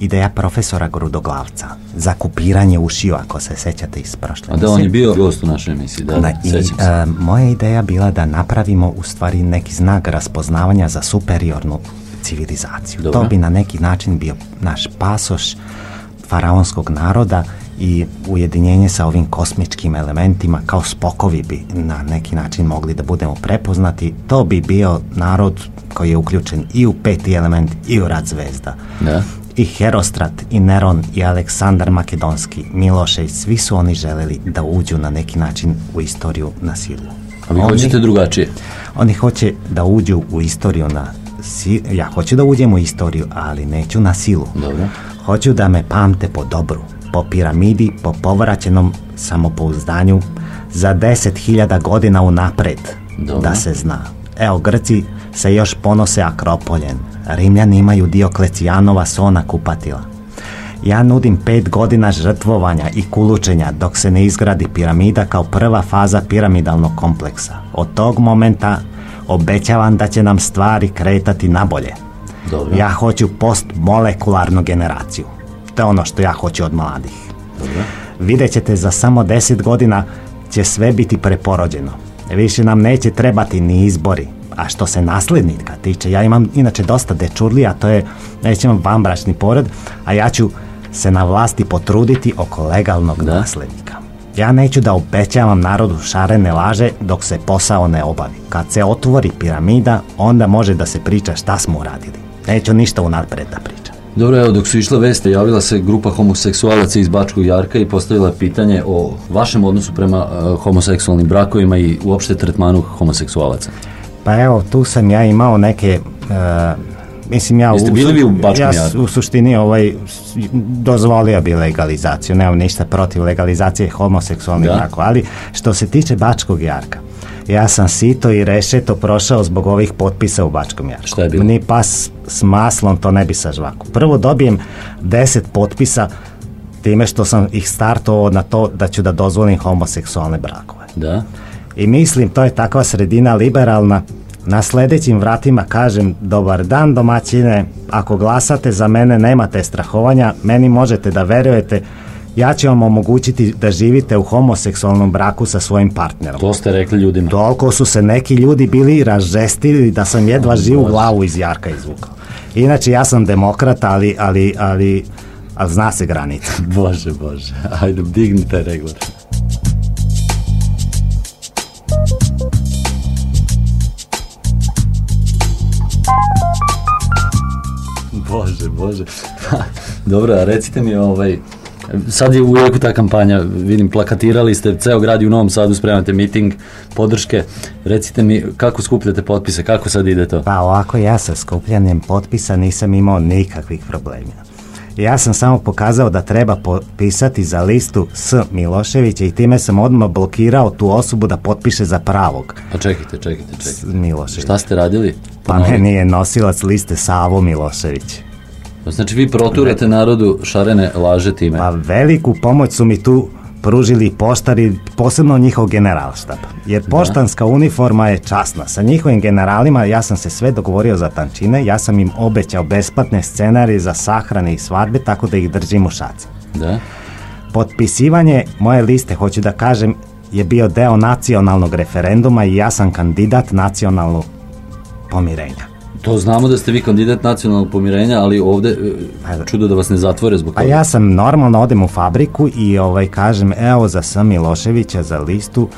ideja profesora Grudoglavca za kupiranje ušiju, ako se sećate iz prošle A da, on je bio gost u našoj emisiji, da, Da, i, se. e, moja ideja bila da napravimo u stvari neki znak raspoznavanja za superiornu civilizaciju. Dobro. To bi na neki način bio naš pasoš faraonskog naroda i ujedinjenje sa ovim kosmičkim elementima kao spokovi bi na neki način mogli da budemo prepoznati. To bi bio narod koji je uključen i u peti element i u rad zvezda. Da. I Herostrat, i Neron, i Aleksandar Makedonski, Milošević, svi su oni želeli da uđu na neki način u istoriju na silu. A vi Oni- hoćete drugačije? Oni hoće da uđu u istoriju na si, ja hoću da uđem u istoriju, ali neću na silu. Dobro. Hoću da me pamte po dobru, po piramidi, po povraćenom samopouzdanju za 10.000 godina unapred, Dobro. da se zna. Evo, Grci se još ponose Akropoljen, Rimljani imaju Dioklecijanova sona kupatila. Ja nudim pet godina žrtvovanja i kulučenja dok se ne izgradi piramida kao prva faza piramidalnog kompleksa. Od tog momenta obećavam da će nam stvari kretati nabolje. Dobro. Ja hoću postmolekularnu generaciju. To je ono što ja hoću od mladih. Dobro. Vidjet ćete za samo 10 godina će sve biti preporođeno. Više nam neće trebati ni izbori. A što se nasljednika tiče, ja imam inače dosta dečurlija, to je, nećemo vambračni porod, a ja ću se na vlasti potruditi oko legalnog Da. nasljednika. Ja neću da obećavam narodu šarene laže dok se posao ne obavi. Kad se otvori piramida, onda može da se priča šta smo uradili. Neću ništa unapred da pričam. Dobro, evo, dok su išle veste, javila se grupa homoseksualaca iz Bačkog Jarka i postavila pitanje o vašem odnosu prema e, homoseksualnim brakovima i uopšte tretmanu homoseksualaca. Pa evo, tu sam ja imao neke... e, mislim, ja... Jeste bili vi u Bačkom ja u suštini ovaj, dozvolio bi legalizaciju. Nemam ništa protiv legalizacije homoseksualnih Da. brakova. Ali što se tiče Bačkog Jarka, ja sam sito i rešeto prošao zbog ovih potpisa u Bačkom Jarku. Šta je bilo? Ni pas s maslom to ne bi sa žvaku. Prvo dobijem 10 potpisa time što sam ih startovao na to da ću da dozvolim homoseksualne brakove. Da? I mislim, to je takva sredina liberalna. Na sljedećim vratima kažem, dobar dan domaćine, ako glasate za mene nemate strahovanja, meni možete da verujete, ja ću vam omogućiti da živite u homoseksualnom braku sa svojim partnerom. To ste rekli ljudima. Toliko su se neki ljudi bili razžestili da sam jedva živu glavu iz jarka izvukao. Inače, ja sam demokrat, ali, ali, ali, ali zna se granica. [LAUGHS] Bože, bože. Ajde, dignite regler. Bože, bože. [LAUGHS] Dobro, a recite mi, ovaj, sad je u jeku ta kampanja, vidim, plakatirali ste, ceo grad i u Novom Sadu spremate miting, podrške. Recite mi, kako skupljate potpise, kako sad ide to? Pa ovako ja sa skupljanjem potpisa nisam imao nikakvih problema. Ja sam samo pokazao da treba potpisati za listu s Miloševića i time sam odmah blokirao tu osobu da potpiše za pravog Pa čekajte, čekajte, čekajte. Miloševića. Šta ste radili? Pa meni je nosilac liste Savo Milošević. Znači vi proturate narodu šarene laže time. Pa veliku pomoć su mi tu pružili poštari, posebno njihov generalštab. Jer poštanska uniforma je časna. Sa njihovim generalima ja sam se sve dogovorio za tančine, ja sam im obećao besplatne scenarije za sahrane i svadbe, tako da ih držim u šaci. Da? Potpisivanje moje liste, hoću da kažem, je bio deo nacionalnog referenduma i ja sam kandidat nacionalnog pomirenja. To znamo da ste vi kandidat nacionalnog pomirenja, ali ovde e, čudo da vas ne zatvore zbog Pa toga. ja sam normalno odem u fabriku i ovaj kažem evo za S. Miloševića za listu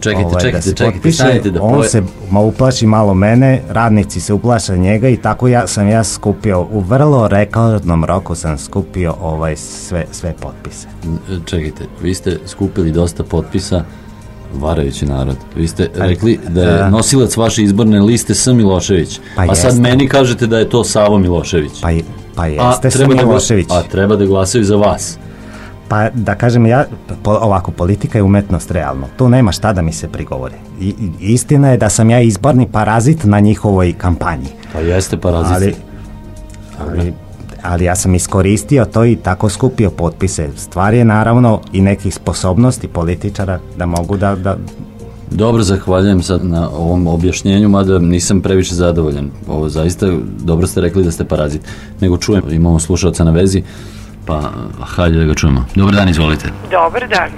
Čekajte, ovaj, čekajte, da se čekajte, potpiše. stanite da on se ma uplaši malo mene, radnici se uplaše njega i tako ja sam ja skupio u vrlo rekordnom roku sam skupio ovaj sve sve potpise. E, Čekajte, vi ste skupili dosta potpisa varajući narod. Vi ste rekli da je nosilac vaše izborne liste S. Milošević, Pa a sad jeste. meni kažete da je to Savo Milošević. Pa pa a, jeste S. treba da, Milošević. a treba da glasaju za vas. Pa da kažem ja, po, ovako, politika je umetnost realno. Tu nema šta da mi se prigovori. I, i- istina je da sam ja izborni parazit na njihovoj kampanji. Pa jeste parazit. Ali, ali, ali ja sam iskoristio to i tako skupio potpise. Stvar je naravno i nekih sposobnosti političara da mogu da, da Dobro, zahvaljujem sad na ovom objašnjenju, mada nisam previše zadovoljan. Ovo zaista, dobro ste rekli da ste parazit. Nego čujem, imamo slušalca na vezi, pa hajde da ga čujemo. Dobar dan, izvolite. Dobar dan.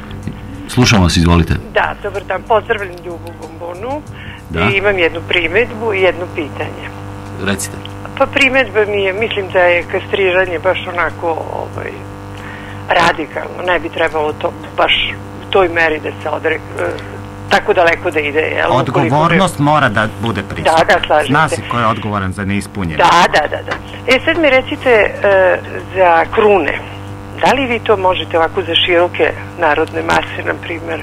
Slušamo vas, izvolite. Da, dobar dan. Pozdravljam Ljubu Bombonu. Da. I imam jednu primetbu i jedno pitanje. Recite. Pa primetba mi je, mislim da je kastriranje baš onako ovaj, radikalno. Ne bi trebalo to baš u toj meri da se odre, e, tako daleko da ide. Jel? Odgovornost mora da bude prisutna. Da, da, slažem Zna se. se ko je odgovoran za neispunjenje. Da, da, da, da. E sad mi recite e, za krune. Da li vi to možete ovako za široke narodne mase, na primjer,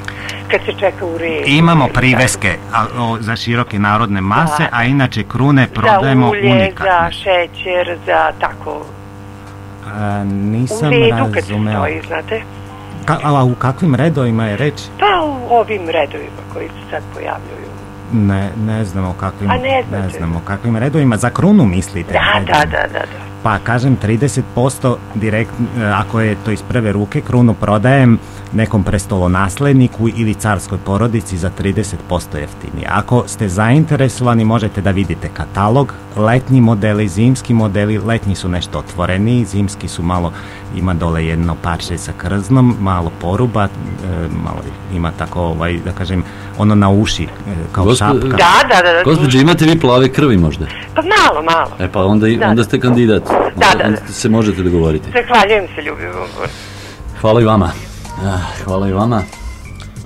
kad se čeka u redu? Imamo priveske a, o, za široke narodne mase, Da. a inače krune prodajemo Za ulje, za unikatne. šećer, za tako. A, U nisam redu kad razumeo. stoji, znate? Ka, a u kakvim redovima je reč? Pa u ovim redovima koji se sad pojavljuju. Ne, ne znamo kakvim, A ne znate. ne znamo kakvim redovima. Za krunu mislite? Da, da, da, da, da. Pa kažem 30% direkt, e, ako je to iz prve ruke, krunu prodajem nekom prestolonasledniku ili carskoj porodici za 30% jeftinije. Ako ste zainteresovani možete da vidite katalog, letnji modeli, zimski modeli, letnji su nešto otvoreniji, zimski su malo, ima dole jedno parče sa krznom, malo poruba, e, malo ima tako, ovaj, da kažem, ono na uši, e, kao Gospo- šapka. Da, da, da. da. Imate vi plave krvi možda? Pa malo, malo. E pa onda, Da. onda ste kandidat. Da, da, Onda da. se možete dogovoriti. Zahvaljujem se, ljubi Bombon. Hvala i vama. Ah, hvala i vama.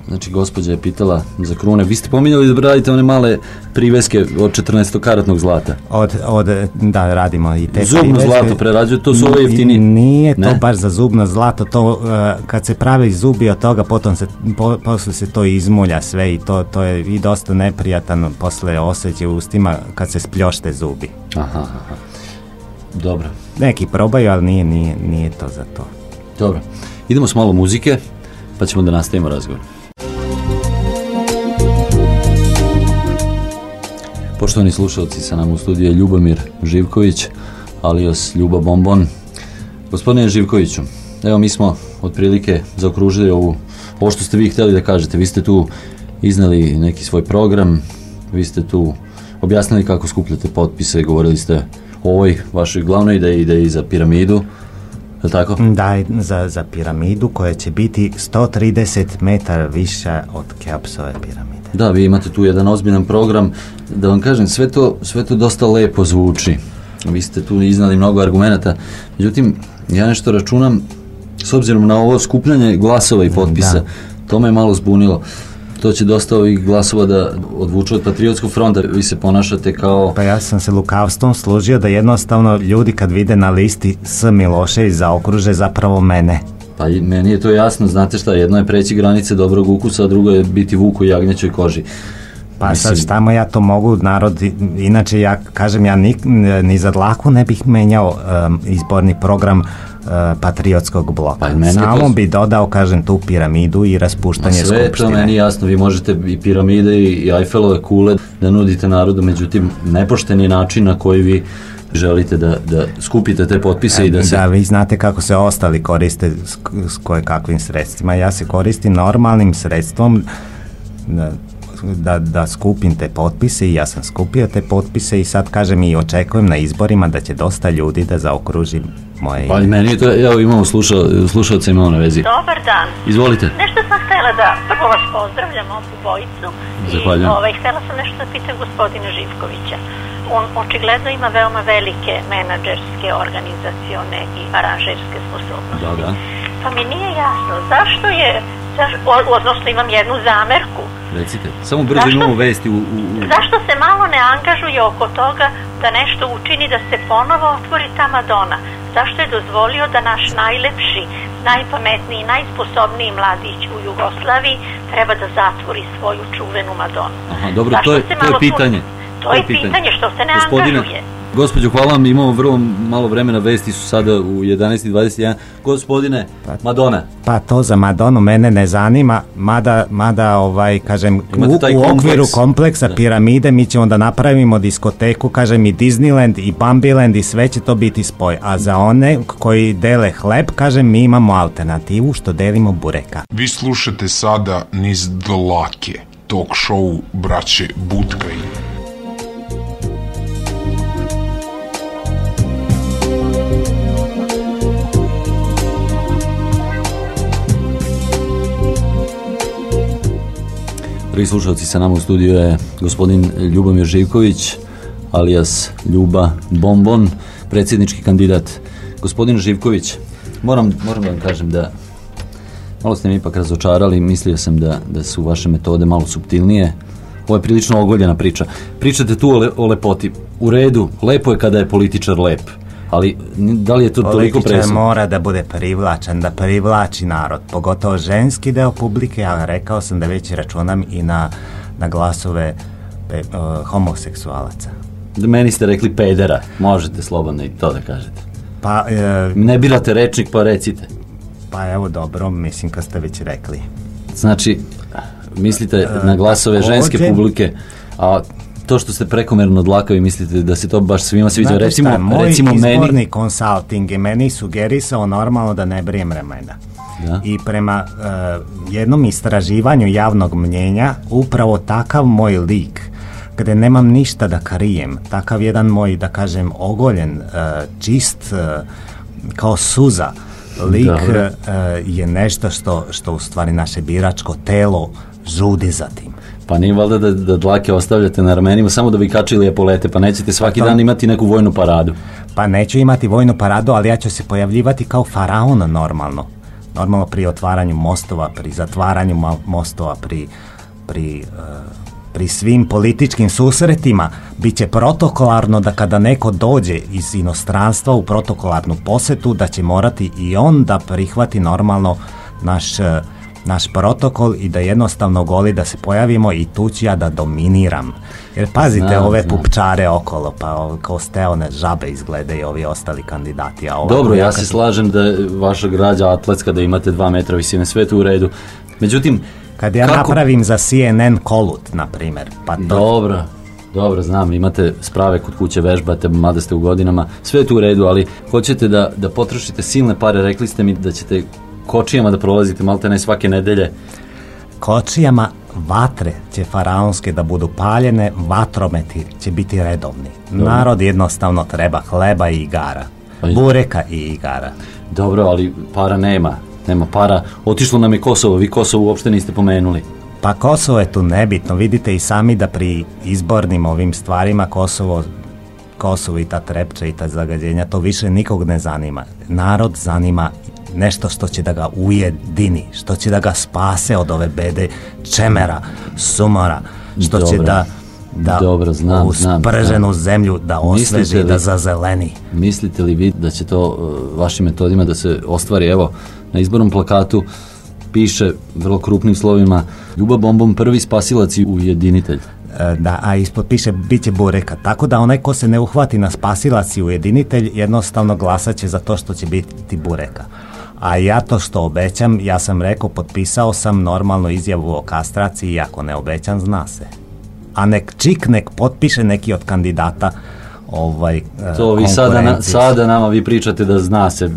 Znači, gospođa je pitala za krune. Vi ste pominjali da radite one male priveske od 14-karatnog zlata. Od, od, da, radimo i te Zubno priveske. zlato prerađuju, to su ove jeftinije. Nije to Ne? baš za zubno zlato, to uh, kad se pravi zubi od toga, potom se, po, posle se to izmulja sve i to, to je i dosta neprijatan posle osjećaj u ustima kad se spljošte zubi. Aha, aha. Dobro, Neki probaju, ali nije, nije, nije to za to. dobro. Idemo s malo muzike, pa ćemo da nastavimo razgovor. Poštovani slušalci, sa nam u studiju je Ljubomir Živković, alias Ljuba Bombon. Gospodine Živkoviću, evo mi smo otprilike zaokružili ovu, ovo što ste vi htjeli da kažete. Vi ste tu iznali neki svoj program, vi ste tu objasnili kako skupljate potpise, govorili ste o ovoj vašoj glavnoj ideji, ideji za piramidu, je tako? Da, za, za piramidu koja će biti 130 metara viša od Keopsove piramide. Da, vi imate tu jedan ozbiljan program, da vam kažem, sve to, sve to dosta lepo zvuči. Vi ste tu iznali mnogo argumenata, međutim, ja nešto računam, s obzirom na ovo skupljanje glasova i potpisa, Da. to me je malo zbunilo. To će dosta ovih glasova da odvuče od Patriotskog fronta. Vi se ponašate kao... Pa ja sam se lukavstvom služio da jednostavno ljudi kad vide na listi S. Milošević zaokruže zapravo mene. Pa i meni je to jasno, znate šta, jedno je preći granice dobrog ukusa, a drugo je biti vuk u jagnjećoj koži. Pa sad Mislim- šta mu ja to mogu, narod, inače ja kažem, ja ni, ni za dlaku ne bih menjao em, izborni program patriotskog bloka. Pa Samo to- bi dodao, kažem, tu piramidu i raspuštanje sve je to skupštine. meni jasno, vi možete i piramide i Eiffelove kule da nudite narodu, međutim nepošten je način na koji vi želite da, da skupite te potpise i da se... Da, vi znate kako se ostali koriste s, s koje kakvim sredstvima. Ja se koristim normalnim sredstvom da, da, da skupim te potpise i ja sam skupio te potpise i sad kažem i očekujem na izborima da će dosta ljudi da zaokruži moje Pa i meni je to, evo imamo slušao, slušalca imamo na vezi. Dobar dan. Izvolite. Nešto sam htjela da, prvo vas pozdravljam ovu bojicu. Zahvaljujem. I ovaj, htjela sam nešto da pitam gospodina Živkovića. On očigledno ima veoma velike menadžerske, organizacione i aranžerske sposobnosti. Da, da. Pa mi nije jasno zašto je, zaš- odnosno imam jednu zamerku, Recite. Samo brzo Zašto? imamo vesti u... u, u... zašto se malo ne angažuje oko toga da nešto učini da se ponovo otvori ta Madonna? Zašto je dozvolio da naš najlepši, najpametniji, najsposobniji mladić u Jugoslaviji treba da zatvori svoju čuvenu Madonu? Aha, dobro, Zašto to je, to je pitanje. To je pitanje što se ne Gospodine, angažuje. Gospođo, hvala vam, imamo vrlo malo vremena, vesti su sada u 11.21. Gospodine, Madonna, Pa to za Madonu mene ne zanima, mada, mada ovaj, kažem, u, taj u okviru kompleks. kompleksa Da. piramide mi ćemo da napravimo diskoteku, kažem i Disneyland i Bambiland i sve će to biti spoj. A za one koji dele hleb, kažem, mi imamo alternativu što delimo bureka. Vi slušate sada niz dlake, talk show braće Butkaj. Prvi slušalci sa nama u studiju je gospodin Ljubomir Živković, alias Ljuba Bombon, predsjednički kandidat. Gospodin Živković, moram, moram da vam kažem da malo ste mi ipak razočarali, mislio sam da, da su vaše metode malo subtilnije. Ovo je prilično ogoljena priča. Pričate tu o, le- o lepoti. U redu, lepo je kada je političar lep, ali da li je to toliko presudno? mora da bude privlačan, da privlači narod, pogotovo ženski deo publike, a rekao sam da već računam i na, na glasove pe, o, homoseksualaca. Da meni ste rekli pedera, možete slobodno i to da kažete. Pa, e, Ne birate rečnik pa recite. pa evo dobro, mislim kad ste već rekli. Znači, mislite na glasove ženske publike, a to što ste prekomerno dlakavi, mislite da se to baš svima sviđa. Znate Recimo, šta, moj recimo meni... konsulting je meni sugerisao normalno da ne brijem remena. Da. I prema e, jednom istraživanju javnog mnjenja, upravo takav moj lik, gde nemam ništa da karijem, takav jedan moj, da kažem, ogoljen, e, čist, e, kao suza, lik je nešto što, što u stvari naše biračko telo žudi za tim. Pa nije valjda da, da dlake ostavljate na ramenima samo da bi kačili epolete, pa nećete svaki to- dan imati neku vojnu paradu. Pa neću imati vojnu paradu, ali ja ću se pojavljivati kao faraon normalno. Normalno pri otvaranju mostova, pri zatvaranju mo- mostova, pri, pri, e, pri svim političkim susretima. Biće protokolarno da kada neko dođe iz inostranstva u protokolarnu posetu, da će morati i on da prihvati normalno naš, e, naš protokol i da jednostavno goli da se pojavimo i tu ću ja da dominiram. Jer pazite Znam, ove znam. pupčare okolo, pa kao steone žabe izgledaju i ovi ostali kandidati. A Dobro, ja se slažem da je vaša građa atletska, da imate dva metra visine, sve tu u redu. Međutim, Kad ja kako- napravim za CNN kolut, na primjer, pa to... Dobro, dobro, znam, imate sprave kod kuće, vežbate, mada ste u godinama, sve je tu u redu, ali hoćete da, da potrošite silne pare, rekli ste mi da ćete kočijama da prolazite malte ne svake nedelje. Kočijama vatre će faraonske da budu paljene, vatrometi će biti redovni. Narod jednostavno treba hleba i igara. Bureka i igara. Dobro, ali para nema, nema para. Otišlo nam je Kosovo, vi Kosovo uopšte niste pomenuli. Pa Kosovo je tu nebitno, vidite i sami da pri izbornim ovim stvarima Kosovo Kosovo i ta trepča i ta zagađenja, to više nikog ne zanima. Narod zanima nešto što će da ga ujedini, što će da ga spase od ove bede čemera, sumora, što će Dobro. da da Dobro, znam, znam, sprženu znam. zemlju da osveži, da zazeleni. Mislite li vi da će to uh, vašim metodima da se ostvari? Evo, na izbornom plakatu piše vrlo krupnim slovima Ljuba Bombom prvi spasilac i ujedinitelj. E, Da, a ispod piše bit će bureka. Tako da onaj ko se ne uhvati na spasilac i ujedinitelj jednostavno glasat će za to što će biti bureka. A ja to što obećam, ja sam rekao, potpisao sam normalnu izjavu o kastraciji, iako ne obećam, zna se. A nek čik, nek potpiše neki od kandidata ovaj, e, To vi sada, na, sada nama vi pričate da zna se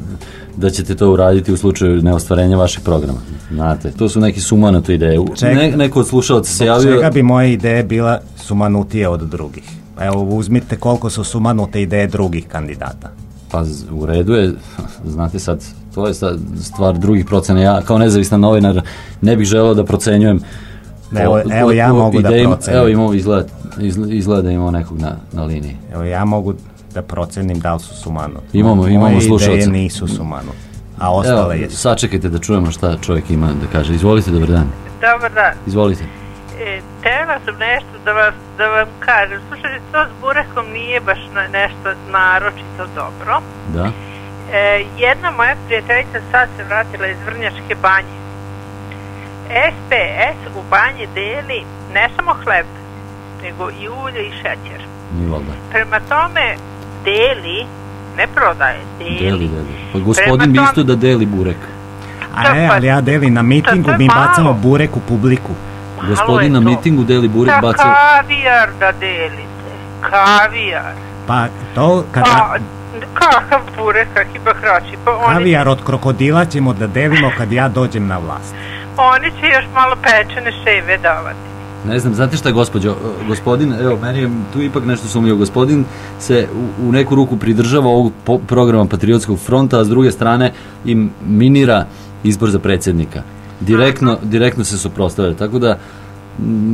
da ćete to uraditi u slučaju neostvarenja vašeg programa. Znate, to su neki sumanuto ideje. Ček- Ne, neko od slušalaca se javio... čega bi moje ideje bila sumanutije od drugih? Evo, uzmite koliko su sumanute ideje drugih kandidata. Pa u redu je, [LAUGHS] znate sad, to je sad stvar drugih procena. Ja kao nezavisna novinar ne bih želeo da procenjujem Evo- o- evo o- ja o mogu da idejima. procenim. Evo imamo izgleda, izgleda, izgleda da imamo nekog na, na liniji. Evo, ja mogu da procenim da li su sumanute. Imamo- imamo Moje slušalca. ideje nisu sumanute, a ostale Evo, jesu. sačekajte da čujemo šta čovjek ima da kaže. Izvolite, dobar dan. Dobar dan. Izvolite. E, tela sam nešto da, vas, da vam kažem. Slušajte, to s burekom nije baš na, nešto naročito dobro. Da. E, jedna moja prijateljica sad se vratila iz Vrnjačke banje. SPS u banji deli ne samo hleb, nego i ulje i šećer. Prema tome, deli, ne prodaje, deli. Deli, deli. Pa gospodin bi isto da deli burek. A ne, ali ja delim na mitingu, mi bacamo burek u publiku. Gospodin na mitingu deli burek, baca... kavijar da delite. Kavijar. Pa to kada... Pa, kakav burek, kaki bakrači. Pa oni, Kavijar od krokodila ćemo da delimo kad ja dođem na vlast. oni će još malo pečene ševe davati. Ne znam, znate šta gospođo, e, gospodin, evo, meni je tu ipak nešto sumnjivo, gospodin se u, u neku ruku pridržava ovog po- programa Patriotskog fronta, a s druge strane im minira izbor za predsjednika. Direktno, direktno se suprotstavlja, tako da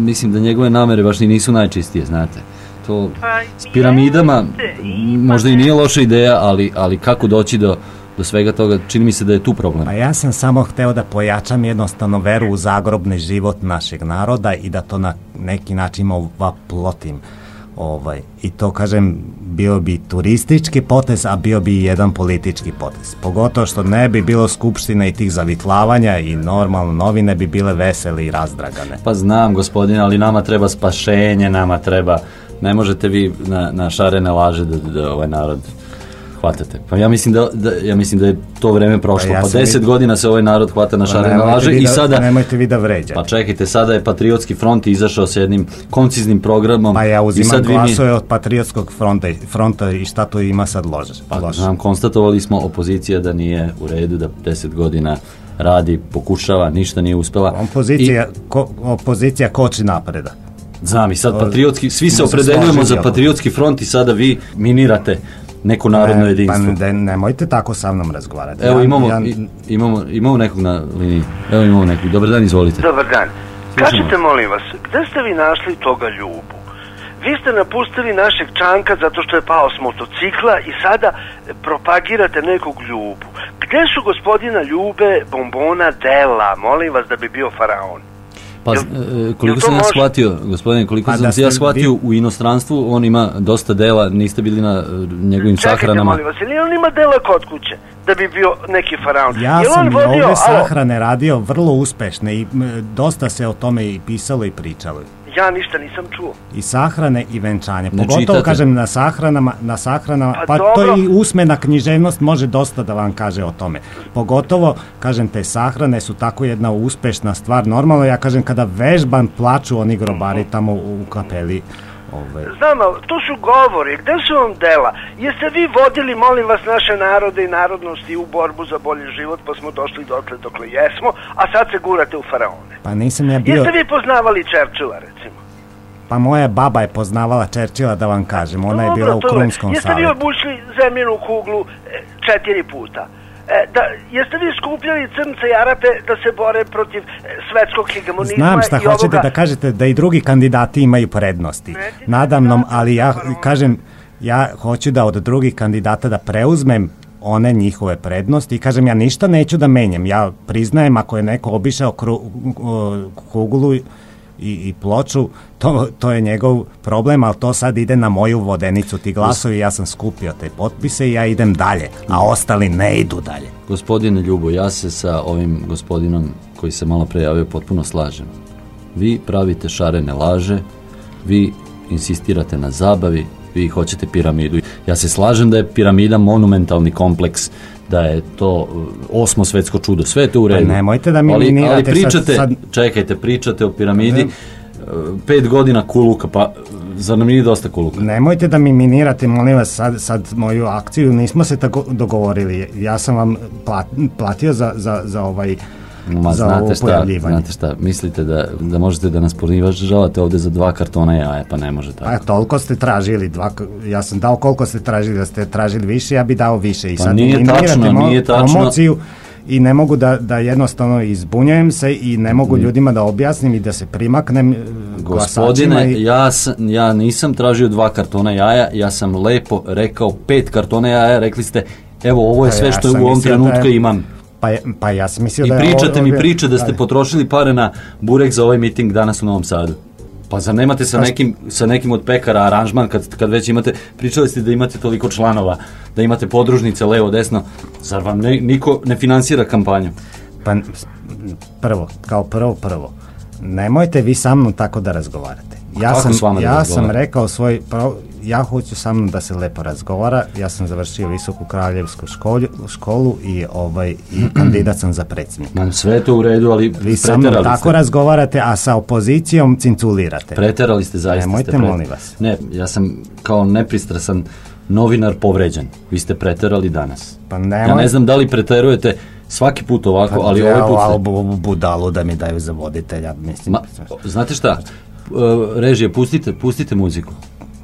mislim da njegove namere baš i nisu najčistije, znate. To Pa, s piramidama jeste, možda i nije loša ideja, ali, ali kako doći do, do svega toga, čini mi se da je tu problem. Pa ja sam samo hteo da pojačam jednostavno veru u zagrobni život našeg naroda i da to na neki način ovaplotim. Ovaj, I to, kažem, bio bi turistički potez, a bio bi i jedan politički potez. Pogotovo što ne bi bilo skupština i tih zavitlavanja i normalno novine bi bile vesele i razdragane. Pa znam gospodine, ali nama treba spašenje, nama treba, ne možete vi na, na šarene laže da, da ovaj narod hvatate. Pa ja mislim da, da, ja mislim da je to vreme prošlo. Pa ja Pa, deset vid- godina se ovaj narod hvata na Pa šarene nemojte laže i da- sada... Nemojte vi da vređate. Pa čekajte, sada je Patriotski front izašao sa jednim konciznim programom. Pa ja i uzimam sad vi mi- glasove od patriotskog fronta, fronta i šta to ima sad lože? Pa loše? znam, konstatovali smo opozicija da nije u redu, da deset godina radi, pokušava, ništa nije uspela. Opozicija, ko, opozicija koči napreda. Znam i sad patriotski, svi se opredeljujemo za patriotski front i sada vi minirate neko narodno E, jedinstvo. Pa ne, nemojte tako sa mnom razgovarati. Evo Ja- imamo, ja- imamo, imamo nekog na liniji. Evo imamo nekog. Dobar dan, izvolite. Dobar dan. Kažite, molim vas, gde ste vi našli toga ljubu? Vi ste napustili našeg čanka zato što je pao s motocikla i sada propagirate nekog ljubu. Gde su gospodina Ljube bombona dela, molim vas, da bi bio faraon? Pa, Jel- e, koliko jel to sam ja može? shvatio, gospodine, koliko Pa sam se ja shvatio u inostranstvu, on ima dosta dela, niste bili na e, njegovim Čekajte, sahranama. molim vas, ili on ima dela kod kuće da bi bio neki faraon? Ja Jel sam on i vodio, alo, sahrane radio vrlo uspešne i m, dosta se o tome i pisalo i pričalo. Ja ništa nisam čuo. I sahrane i venčanje. Pogotovo čitate? kažem na sahranama, na sahranama, Pa pa, to i usmena književnost može dosta da vam kaže o tome. Pogotovo, kažem, te sahrane su tako jedna uspešna stvar. Normalno, ja kažem, kada vežban plaču oni grobari tamo u kapeli. Ove, Znam, ali to su govori, gde su vam dela? Jeste vi vodili, molim vas, naše narode i narodnosti u borbu za bolji život, pa smo došli dotle dokle jesmo, a sad se gurate u faraone. pa nisam ja bio... Jeste vi poznavali Čerčila, recimo? Pa moja baba je poznavala Čerčila da vam kažem. Ona je bila u Krumskom Jeste vi savjetu. obučili zemljenu kuglu e, četiri puta? E, da, jeste vi skupljali crnce i Arape da se bore protiv e, svetskog hegemonizma Znam šta i hoćete ovoga... da kažete da i drugi kandidati imaju prednosti. Nadamnom, ali ja kažem, ja hoću da od drugih kandidata da preuzmem one njihove prednosti i kažem ja ništa neću da menjam. Ja priznajem ako je neko obišao kru, kuglu i, i ploču, to, to je njegov problem, ali to sad ide na moju vodenicu. Ti glasovi, ja sam skupio te potpise i ja idem dalje, a ostali ne idu dalje. Gospodine Ljubo, ja se sa ovim gospodinom koji se malo prejavio potpuno slažem. Vi pravite šarene laže, vi insistirate na zabavi, vi hoćete piramidu. Ja se slažem da je piramida monumentalni kompleks, da je to uh, osmo svetsko čudo, sve je to u redu. Pa nemojte da mi ali, minirate ali sad- pričate, sad- čekajte, pričate o piramidi, uh, pet godina kuluka, pa zar nam nije dosta kuluka? Nemojte da mi minirate, molim vas, sad, sad moju akciju, nismo se tako dogovorili. Ja sam vam plat- platio za, za, za ovaj Ma za znate šta, znate šta, mislite da, da možete da nas ponižavate ovde za dva kartona jaja, pa ne može tako. Pa toliko ste tražili, dva, ja sam dao koliko ste tražili, da ste tražili više, ja bi dao više. I Pa sad nije tačno, mo- nije tačno. promociju i ne mogu da, da jednostavno izbunjujem se i ne mogu ljudima da objasnim i da se primaknem e, Gospodine, i- ja, sam, ja nisam tražio dva kartona jaja, ja sam lepo rekao pet kartona jaja, rekli ste, evo ovo je Pa sve što u ovom da trenutku je- imam. Pa, pa ja sam mislio I da je pričate ovo- mi priče da ste da. potrošili pare na burek za ovaj miting danas u Novom Sadu. Pa zar nemate sa Pa- nekim, sa nekim od pekara aranžman kad, kad već imate, pričali ste da imate toliko članova, da imate podružnice levo, desno, zar vam ne, niko ne finansira kampanju? Pa prvo, kao prvo, prvo, nemojte vi sa mnom tako da razgovarate. Ja kako sam, ja sam rekao svoj, ja hoću sa mnom da se lepo razgovara, ja sam završio visoku kraljevsku školju, školu i ovaj i [CLEARS THROAT] kandidat sam za predsjednika. Sve je to u redu, ali Vi sa mnom preterali tako ste. razgovarate, a sa opozicijom cinculirate. Preterali ste zaista. Nemojte, ste molim vas. Ne, ja sam kao nepristrasan novinar povređen. Vi ste preterali danas. Pa Ja nemoj- ne znam da li preterujete svaki put ovako, Pa ali ja, ovaj put... ste- ovu budalu da mi daju za voditelja, mislim. Ma, znate šta? Uh, režije, pustite, pustite muziku.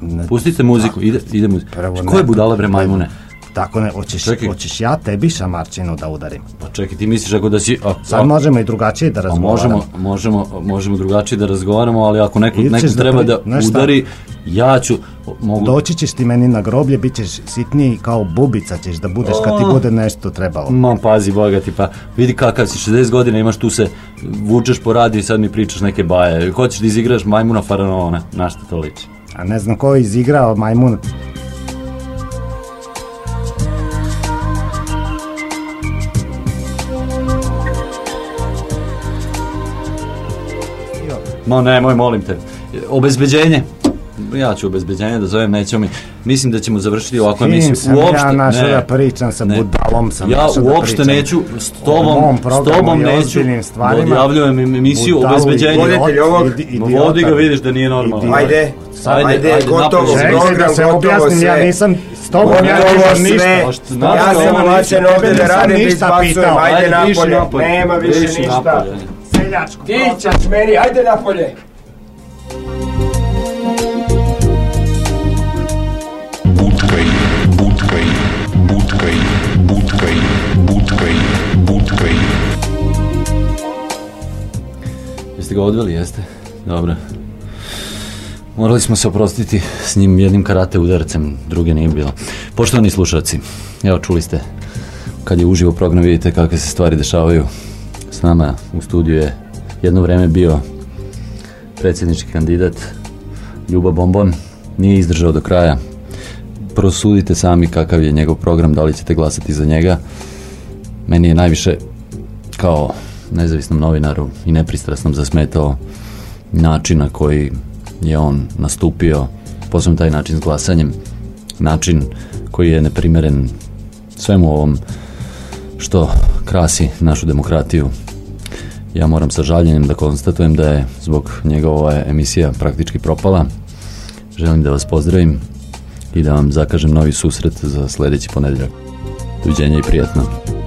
Ne- Pustite muziku, ide, ide muzika. Prvo Ko je budala bre majmune? Tako ne, hoćeš, hoćeš ja tebi šamarčinu da udarim. Pa čekaj, ti misliš ako da si... A, Sad a- možemo i drugačije da razgovaramo. možemo, možemo, možemo drugačije da razgovaramo, ali ako neko, neko da treba pri- da šta? udari, ja ću, mogu... Doći ćeš ti meni na groblje, bit ćeš sitniji kao bubica ćeš da budeš kad ti bude nešto trebalo. Ma pazi boga ti pa vidi kakav si 60 godina imaš tu se vučeš po radiju i sad mi pričaš neke baje. Hoćeš da izigraš majmuna faraona, na šta to liči? A ne znam ko je izigrao majmun. Ma nemoj, molim te. Obezbeđenje. Ja ću obezbeđenje da zovem, nećemo mi. Mislim da ćemo završiti ovakvu emisiju. sam ja našao da pričam sa budalom sam Ja našao da uopšte pričam. neću s tobom, s tobom i neću da odjavljujem em- emisiju obezbeđenje. voditelj ovog-. Vodi ga vidiš da nije normalno. Idiot. Ajde, ajde, gotovo, program, da se objasnim, ja nisam s tobom, ja nisam ništa. Pa Ja sam tebe ovde da radim, da ništa izbacujem, pitao. ajde Ajde, napolje. Nema više ništa. Seljačko. Ti ćeš meni, ajde napolje. Jeste ga odveli, jeste? Dobro. Morali smo se oprostiti s njim jednim karate udarcem, druge nije bilo. Poštovani slušalci, evo čuli ste, kad je uživo program vidite kakve se stvari dešavaju. S nama u studiju je jedno vreme bio predsjednički kandidat Ljuba Bombon, nije izdržao do kraja. Prosudite sami kakav je njegov program, da li ćete glasati za njega. Meni je najviše kao nezavisnom novinaru i nepristrasnom zasmetao način na koji je on nastupio, posebno taj način s glasanjem, način koji je neprimeren svemu ovom što krasi našu demokratiju. Ja moram sa žaljenjem da konstatujem da je zbog njega ova emisija praktički propala. Želim da vas pozdravim i da vam zakažem novi susret za sledeći ponedeljak. Doviđenja i prijatno.